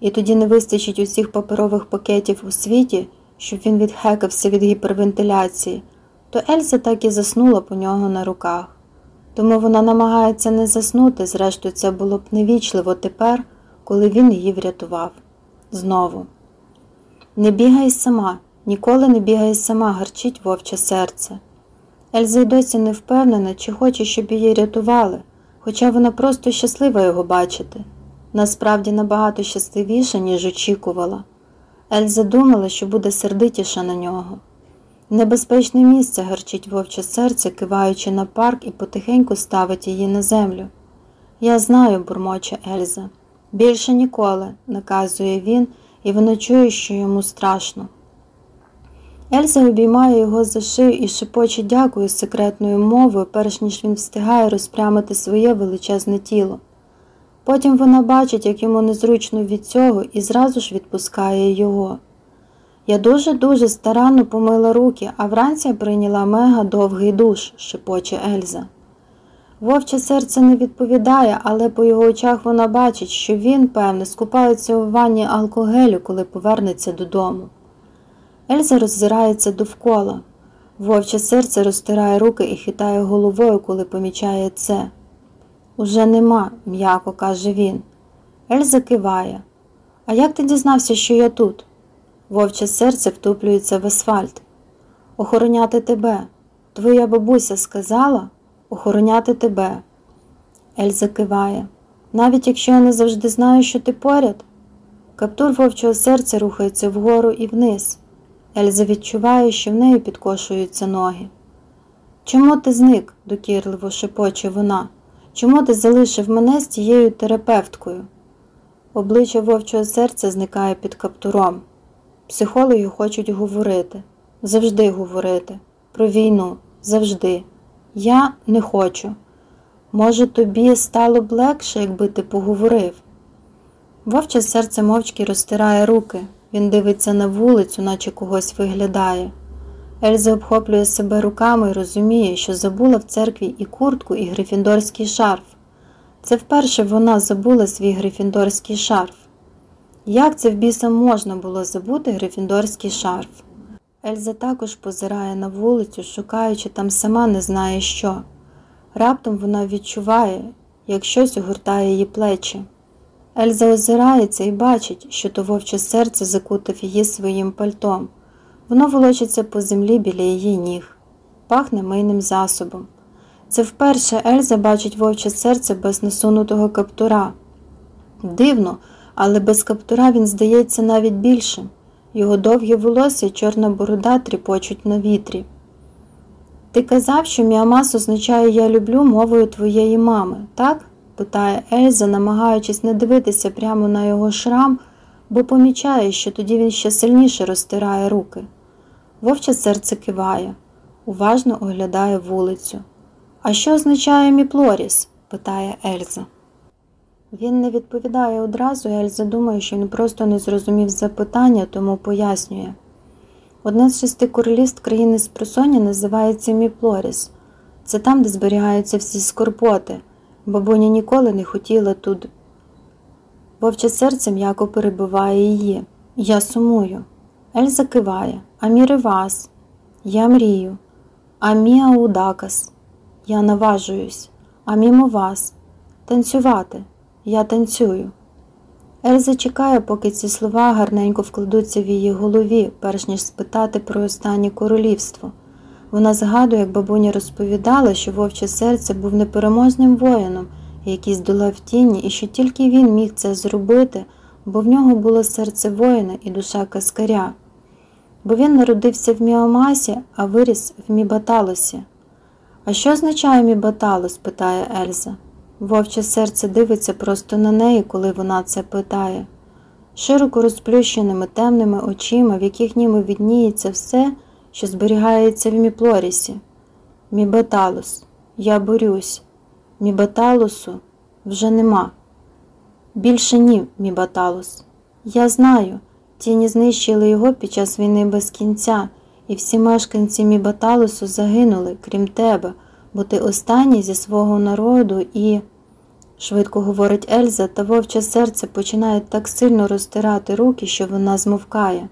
і тоді не вистачить усіх паперових пакетів у світі, щоб він відхекався від гіпервентиляції, то Ельза так і заснула по нього на руках. Тому вона намагається не заснути, зрештою, це було б невічливо тепер, коли він її врятував. Знову. Не бігай сама, ніколи не бігай сама, гарчить вовче серце. Ельза й досі не впевнена, чи хоче, щоб її рятували, хоча вона просто щаслива його бачити. Насправді набагато щасливіша, ніж очікувала. Ельза думала, що буде сердитіша на нього. Небезпечне місце гарчить вовче серце, киваючи на парк і потихеньку ставить її на землю. Я знаю, бурмоче Ельза. Більше ніколи, наказує він, і вона чує, що йому страшно. Ельза обіймає його за шию і шепоче дякує секретною мовою, перш ніж він встигає розпрямити своє величезне тіло. Потім вона бачить, як йому незручно від цього, і зразу ж відпускає його. Я дуже-дуже старанно помила руки, а вранці прийняла мега довгий душ, шепоче Ельза. Вовче серце не відповідає, але по його очах вона бачить, що він, певне, скупається у ванні алкогелю, коли повернеться додому. Ельза роззирається довкола. Вовче серце розтирає руки і хитає головою, коли помічає це. Уже нема, м'яко каже він. Ельза киває. А як ти дізнався, що я тут? Вовче серце втуплюється в асфальт. Охороняти тебе. Твоя бабуся сказала охороняти тебе. Ельза киває. Навіть якщо я не завжди знаю, що ти поряд. Каптур вовчого серця рухається вгору і вниз. Ельза відчуває, що в неї підкошуються ноги. Чому ти зник? докірливо шепоче вона. Чому ти залишив мене з тією терапевткою? Обличчя вовчого серця зникає під каптуром. Психологи хочуть говорити, завжди говорити, про війну, завжди. Я не хочу. Може, тобі стало б легше, якби ти поговорив? Вовче серце мовчки розтирає руки, він дивиться на вулицю, наче когось виглядає. Ельза обхоплює себе руками і розуміє, що забула в церкві і куртку, і грифіндорський шарф. Це вперше вона забула свій грифіндорський шарф. Як це в біса можна було забути грифіндорський шарф? Ельза також позирає на вулицю, шукаючи там сама не знає що. Раптом вона відчуває, як щось огортає її плечі. Ельза озирається і бачить, що то вовче серце закутав її своїм пальтом. Воно волочиться по землі біля її ніг, пахне мийним засобом. Це вперше Ельза бачить вовче серце без насунутого каптура. Дивно, але без каптура він здається навіть більшим. Його довгі волосся і чорна борода тріпочуть на вітрі. Ти казав, що міамас означає я люблю мовою твоєї мами, так? питає Ельза, намагаючись не дивитися прямо на його шрам, бо помічає, що тоді він ще сильніше розтирає руки. Вовче серце киває, уважно оглядає вулицю. А що означає міплоріс? питає Ельза. Він не відповідає одразу, і Ельза думає, що він просто не зрозумів запитання, тому пояснює. Одне з шести королівств країни Спросоння називається Міплоріс. Це там, де зберігаються всі скорботи. Бабуня ніколи не хотіла тут. Вовче серце м'яко перебиває її. Я сумую. Ельза киває. Аміри вас. Я мрію. Аміа Удакас. Я наважуюсь. А мімо вас. Танцювати. Я танцюю. Ельза чекає, поки ці слова гарненько вкладуться в її голові, перш ніж спитати про останнє королівство. Вона згадує, як бабуня розповідала, що вовче серце був непереможним воїном, який здолав тіні, і що тільки він міг це зробити, бо в нього було серце воїна і душа каскаря. Бо він народився в Міамасі, а виріс в Мібаталосі. А що означає Мібаталос? питає Ельза. Вовче серце дивиться просто на неї, коли вона це питає. Широко розплющеними темними очима, в яких німи відніється все, що зберігається в міплорісі. Мібеталус, я борюсь. Мібеталусу вже нема. Більше ні, мібаталус. Я знаю, тіні знищили його під час війни без кінця, і всі мешканці Мібаталусу загинули, крім тебе, бо ти останній зі свого народу і. Швидко говорить Ельза, та вовче серце починає так сильно розтирати руки, що вона змовкає.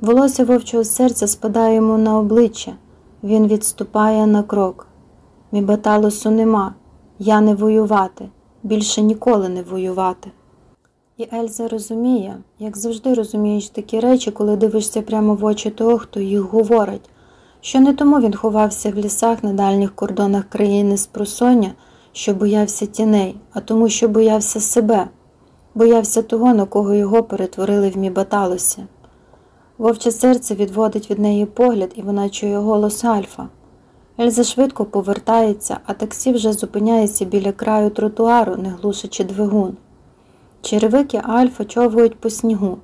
Волосся вовчого серця спадає йому на обличчя, він відступає на крок. Мі баталосу нема, я не воювати, більше ніколи не воювати. І Ельза розуміє, як завжди розумієш такі речі, коли дивишся прямо в очі того, хто їх говорить, що не тому він ховався в лісах на дальніх кордонах країни з просоння, що боявся тіней, а тому, що боявся себе, боявся того, на кого його перетворили в мібаталосі. Вовче серце відводить від неї погляд, і вона чує голос Альфа. Ельза швидко повертається, а таксі вже зупиняється біля краю тротуару, не глушачи двигун. Черевики Альфа човгають по снігу.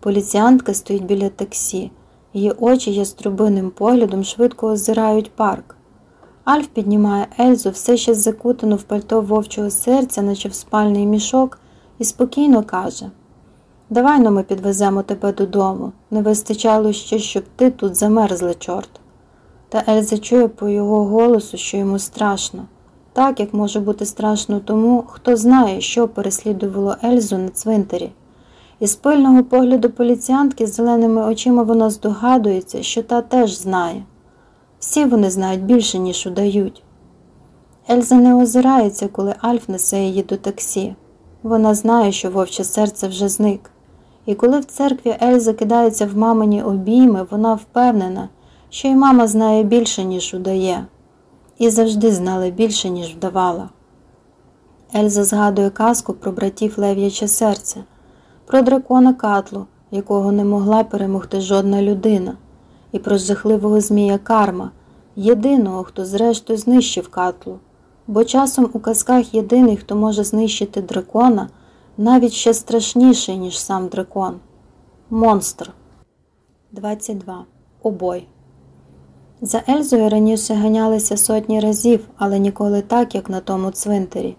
Поліціянтка стоїть біля таксі. Її очі яструбиним поглядом швидко озирають парк. Альф піднімає Ельзу, все ще закутану в пальто вовчого серця, наче в спальний мішок, і спокійно каже Давай но ми підвеземо тебе додому. Не вистачало ще, щоб ти тут замерзли, чорт. Та Ельза чує по його голосу, що йому страшно, так як може бути страшно тому, хто знає, що переслідувало Ельзу на цвинтарі. Із пильного погляду поліціянтки з зеленими очима вона здогадується, що та теж знає. Всі вони знають більше, ніж удають. Ельза не озирається, коли Альф несе її до таксі. Вона знає, що вовче серце вже зник. І коли в церкві Ельза кидається в мамині обійми, вона впевнена, що й мама знає більше, ніж удає, і завжди знала більше, ніж вдавала. Ельза згадує казку про братів Лев'яче серце, про дракона Катлу, якого не могла перемогти жодна людина, і про жахливого Змія Карма, єдиного, хто зрештою знищив Катлу. Бо часом у казках єдиний, хто може знищити дракона, навіть ще страшніший, ніж сам дракон. Монстр. 22. Обой. За Ельзою раніше ганялися сотні разів, але ніколи так, як на тому цвинтарі.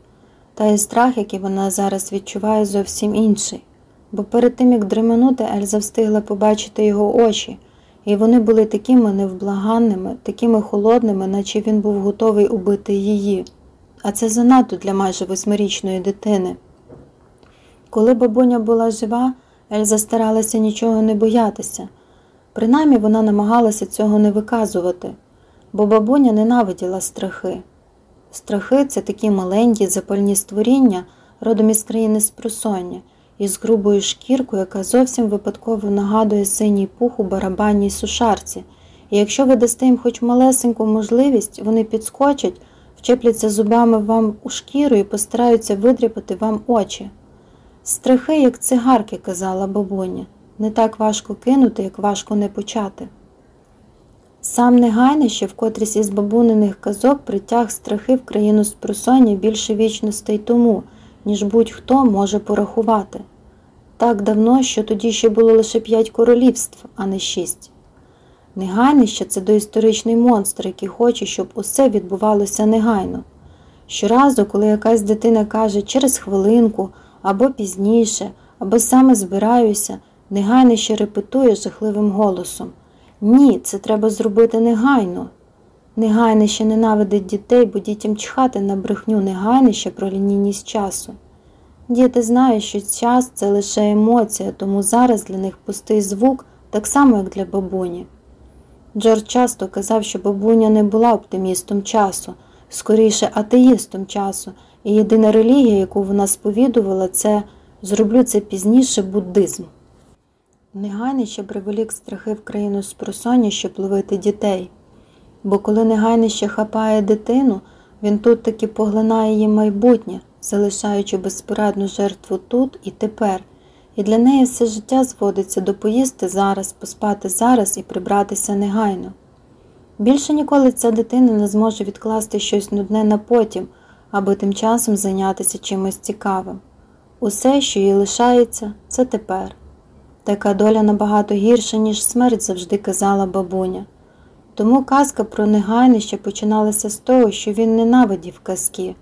Та й страх, який вона зараз відчуває, зовсім інший. Бо перед тим, як дременути, Ельза встигла побачити його очі, і вони були такими невблаганними, такими холодними, наче він був готовий убити її. А це занадто для майже восьмирічної дитини. Коли бабуня була жива, Ельза старалася нічого не боятися. Принаймні вона намагалася цього не виказувати, бо бабуня ненавиділа страхи. Страхи це такі маленькі запальні створіння, родом із країни спросоння, із грубою шкіркою, яка зовсім випадково нагадує синій пух у барабанній сушарці, і якщо ви дасте їм хоч малесеньку можливість, вони підскочать, вчепляться зубами вам у шкіру і постараються видряпати вам очі. Страхи, як цигарки, казала бабуня, не так важко кинути, як важко не почати. Сам негайнище в котрісь із бабуниних казок притяг страхи в країну спросоння більше вічностей тому, ніж будь-хто може порахувати. Так давно, що тоді ще було лише п'ять королівств, а не шість. Негайнище це доісторичний монстр, який хоче, щоб усе відбувалося негайно. Щоразу, коли якась дитина каже через хвилинку або пізніше, або саме збираюся, негайнище репетує жахливим голосом. Ні, це треба зробити негайно. Негайнище ненавидить дітей, бо дітям чхати на брехню негайнище про лінійність часу. Діти знають, що час це лише емоція, тому зараз для них пустий звук, так само, як для бабуні. Джордж часто казав, що бабуня не була оптимістом часу, скоріше атеїстом часу, і єдина релігія, яку вона сповідувала, це зроблю це пізніше буддизм. Негайнище привелік страхи в країну спросоння, щоб ловити дітей. Бо коли негайнище хапає дитину, він тут таки поглинає її майбутнє, залишаючи безпорадну жертву тут і тепер, і для неї все життя зводиться до поїсти зараз, поспати зараз і прибратися негайно. Більше ніколи ця дитина не зможе відкласти щось нудне на потім, аби тим часом зайнятися чимось цікавим. Усе, що їй лишається, це тепер. Така доля набагато гірша, ніж смерть, завжди казала бабуня. Тому казка про негайнище починалася з того, що він ненавидів казки,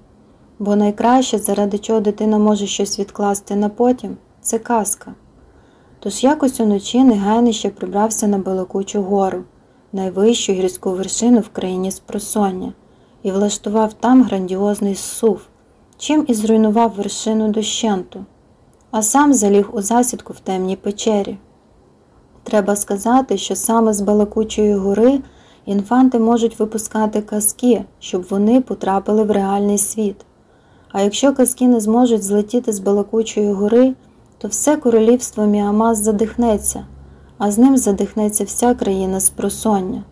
бо найкраще, заради чого дитина може щось відкласти на потім, це казка. Тож якось уночі негайнище прибрався на Балакучу гору, найвищу гірську вершину в країні спросоння, і влаштував там грандіозний сув, чим і зруйнував вершину дощенту а сам заліг у засідку в темній печері. Треба сказати, що саме з Балакучої гори інфанти можуть випускати казки, щоб вони потрапили в реальний світ. А якщо казки не зможуть злетіти з Балакучої гори, то все королівство Міамас задихнеться, а з ним задихнеться вся країна з просоння,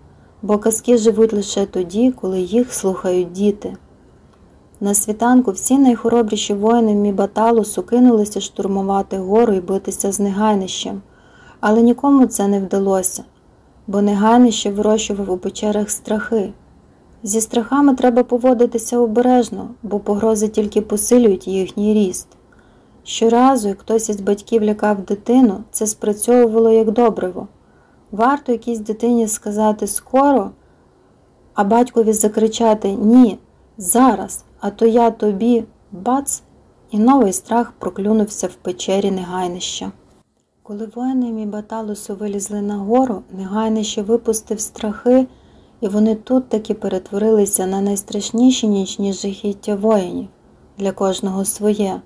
бо казки живуть лише тоді, коли їх слухають діти. На світанку всі найхоробріші воїни Мібаталусу кинулися штурмувати гору і битися з негайнищем, але нікому це не вдалося, бо негайнище вирощував у печерах страхи. Зі страхами треба поводитися обережно, бо погрози тільки посилюють їхній ріст. Щоразу, як хтось із батьків лякав дитину, це спрацьовувало як добриво. Варто якійсь дитині сказати скоро, а батькові закричати Ні, зараз, а то я тобі бац, і новий страх проклюнувся в печері негайнища. Коли воїни Мібаталусу вилізли на гору, негайнище випустив страхи, і вони тут таки перетворилися на найстрашніші нічні жахіття воїнів для кожного своє,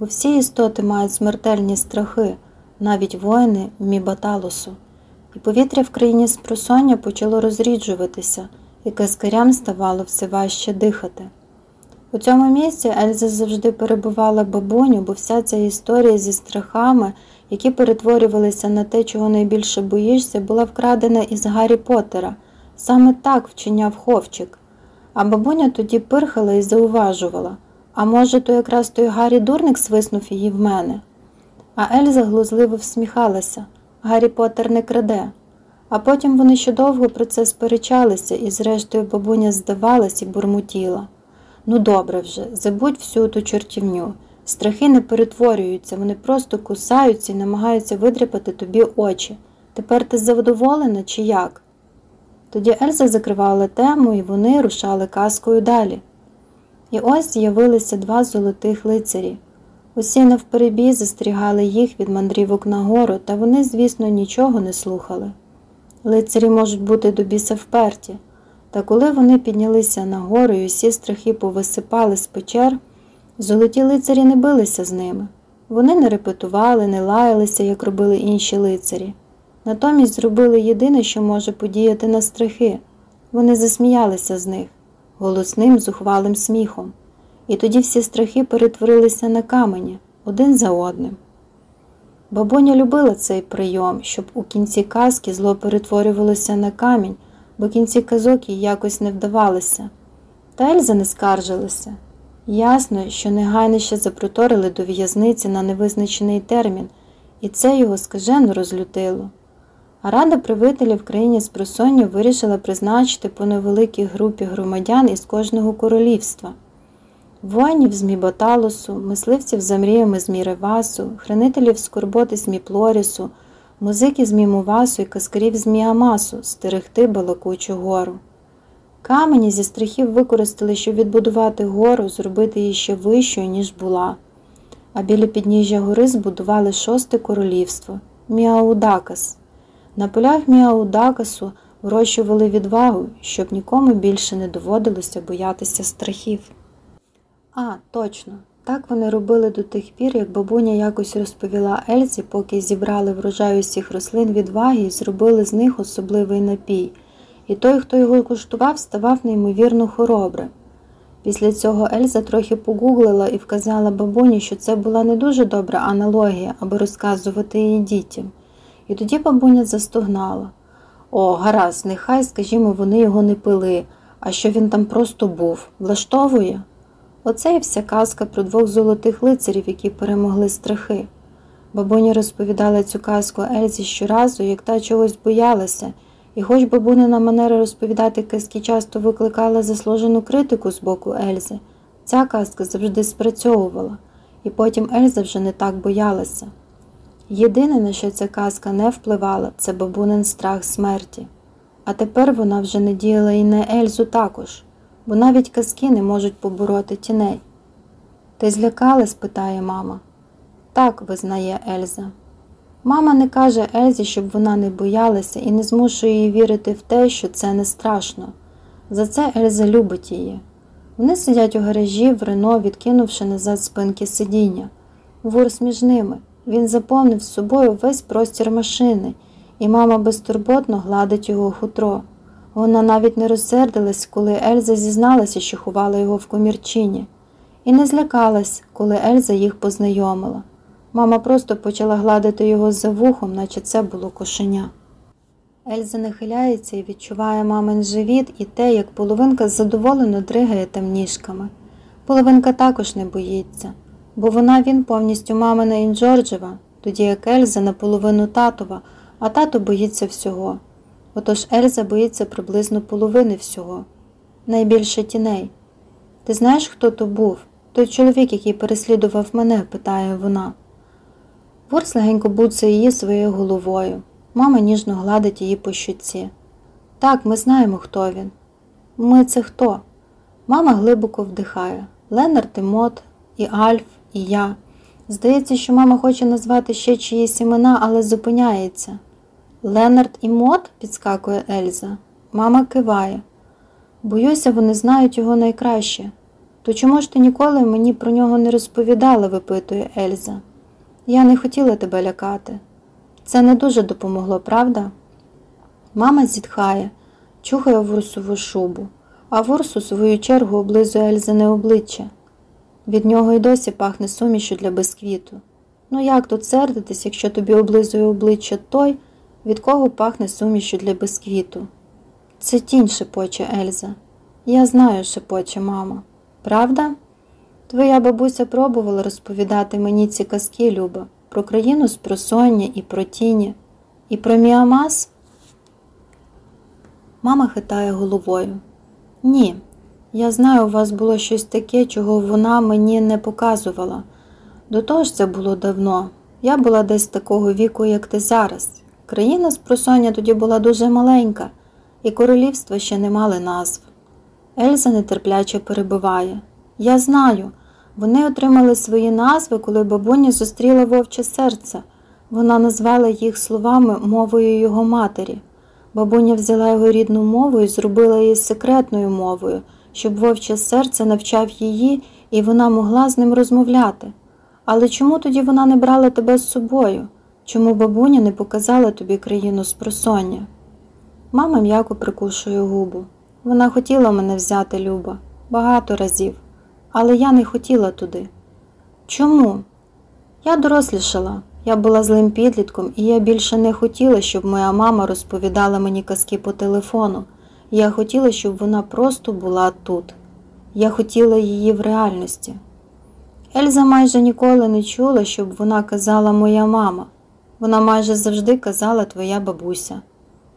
бо всі істоти мають смертельні страхи, навіть воїни Мібаталусу. І повітря в країні спросоння почало розріджуватися, і каскарям ставало все важче дихати. У цьому місці Ельза завжди перебувала бабуню, бо вся ця історія зі страхами, які перетворювалися на те, чого найбільше боїшся, була вкрадена із Гаррі Поттера. Саме так вчиняв ховчик. А бабуня тоді пирхала і зауважувала а може, то якраз той Гаррі дурник свиснув її в мене. А Ельза глузливо всміхалася Гаррі Поттер не краде. А потім вони ще довго про це сперечалися, і, зрештою, бабуня здавалась і бурмотіла. Ну, добре вже, забудь всю ту чортівню. Страхи не перетворюються, вони просто кусаються і намагаються видряпати тобі очі. Тепер ти задоволена чи як? Тоді Ельза закривала тему, і вони рушали казкою далі. І ось з'явилися два золотих лицарі. Усі навперебій застерігали їх від мандрівок нагору, та вони, звісно, нічого не слухали. Лицарі можуть бути до біса вперті, та коли вони піднялися нагору і усі страхи повисипали з печер, золоті лицарі не билися з ними. Вони не репетували, не лаялися, як робили інші лицарі. Натомість зробили єдине, що може подіяти на страхи вони засміялися з них голосним, зухвалим сміхом, і тоді всі страхи перетворилися на камені один за одним. Бабуня любила цей прийом, щоб у кінці казки зло перетворювалося на камінь, бо кінці казок їй якось не вдавалися. Та Ельза не скаржилася. Ясно, що негайно ще запроторили до в'язниці на невизначений термін, і це його скажено розлютило. А Рада правителів в країні з просоння вирішила призначити по невеликій групі громадян із кожного королівства воїнів з Міботалосу, мисливців за мріями з Міревасу, хранителів скорботи з Міплорісу, музиків з Мімувасу і каскарів з Міамасу стерегти балакучу гору. Камені зі страхів використали, щоб відбудувати гору, зробити її ще вищою, ніж була. А біля підніжжя гори збудували шосте королівство Міаудакас. На полях Міаудакасу вирощували відвагу, щоб нікому більше не доводилося боятися страхів. А, точно, так вони робили до тих пір, як бабуня якось розповіла Ельзі, поки зібрали врожай усіх рослин відваги і зробили з них особливий напій, і той, хто його куштував, ставав неймовірно хоробрим. Після цього Ельза трохи погуглила і вказала бабуні, що це була не дуже добра аналогія, аби розказувати її дітям. І тоді бабуня застогнала. О, гаразд, нехай, скажімо, вони його не пили, а що він там просто був, влаштовує. Оце і вся казка про двох золотих лицарів, які перемогли страхи. Бабуня розповідала цю казку Ельзі щоразу, як та чогось боялася, і хоч бабунина манера розповідати казки часто викликала заслужену критику з боку Ельзи, ця казка завжди спрацьовувала, і потім Ельза вже не так боялася. Єдине, на що ця казка не впливала, це бабунин страх смерті. А тепер вона вже не діяла і на Ельзу також, бо навіть казки не можуть побороти тіней. Ти злякалась? питає мама. Так, визнає Ельза. Мама не каже Ельзі, щоб вона не боялася і не змушує її вірити в те, що це не страшно. За це Ельза любить її. Вони сидять у гаражі в Рено, відкинувши назад спинки сидіння. Вурс між ними. Він заповнив з собою весь простір машини, і мама безтурботно гладить його хутро. Вона навіть не розсердилась, коли Ельза зізналася, що ховала його в комірчині, і не злякалась, коли Ельза їх познайомила. Мама просто почала гладити його за вухом, наче це було кошеня. Ельза нахиляється і відчуває мамин живіт і те, як половинка задоволено дригає там ніжками. Половинка також не боїться бо вона він повністю мамина і Джорджева, тоді як Ельза наполовину татова, а тато боїться всього. Отож Ельза боїться приблизно половини всього, найбільше тіней. Ти знаєш, хто то був? Той чоловік, який переслідував мене, питає вона. Ворс легенько буцає її своєю головою. Мама ніжно гладить її по щуці. Так, ми знаємо, хто він. Ми це хто? Мама глибоко вдихає. Ленард і Мот, і Альф, і я. Здається, що мама хоче назвати ще чиїсь імена, але зупиняється. Ленард і Мот? підскакує Ельза. Мама киває. Боюся, вони знають його найкраще. То чому ж ти ніколи мені про нього не розповідала, випитує Ельза. Я не хотіла тебе лякати. Це не дуже допомогло, правда? Мама зітхає, чухає вурсову шубу, а вурс у свою чергу облизує Ельзине обличчя. Від нього й досі пахне сумішю для бисквіту. Ну як тут сердитись, якщо тобі облизує обличчя той, від кого пахне сумішю для бисквіту? Це тінь шепоче Ельза. Я знаю, шепоче мама. Правда? Твоя бабуся пробувала розповідати мені ці казки, Люба, про країну з просоння і про тіні, і про Міамас. Мама хитає головою. Ні, я знаю, у вас було щось таке, чого вона мені не показувала. До того ж це було давно. Я була десь такого віку, як ти зараз. Країна з просоння тоді була дуже маленька, і королівства ще не мали назв. Ельза нетерпляче перебиває. Я знаю, вони отримали свої назви, коли бабуня зустріла вовче серце. Вона назвала їх словами мовою його матері. Бабуня взяла його рідну мову і зробила її секретною мовою, щоб вовче серце навчав її, і вона могла з ним розмовляти. Але чому тоді вона не брала тебе з собою? Чому бабуня не показала тобі країну з просоння? Мама м'яко прикушує губу. Вона хотіла мене взяти, Люба, багато разів, але я не хотіла туди. Чому? Я дорослішала, я була злим підлітком, і я більше не хотіла, щоб моя мама розповідала мені казки по телефону. Я хотіла, щоб вона просто була тут. Я хотіла її в реальності. Ельза майже ніколи не чула, щоб вона казала моя мама. Вона майже завжди казала твоя бабуся.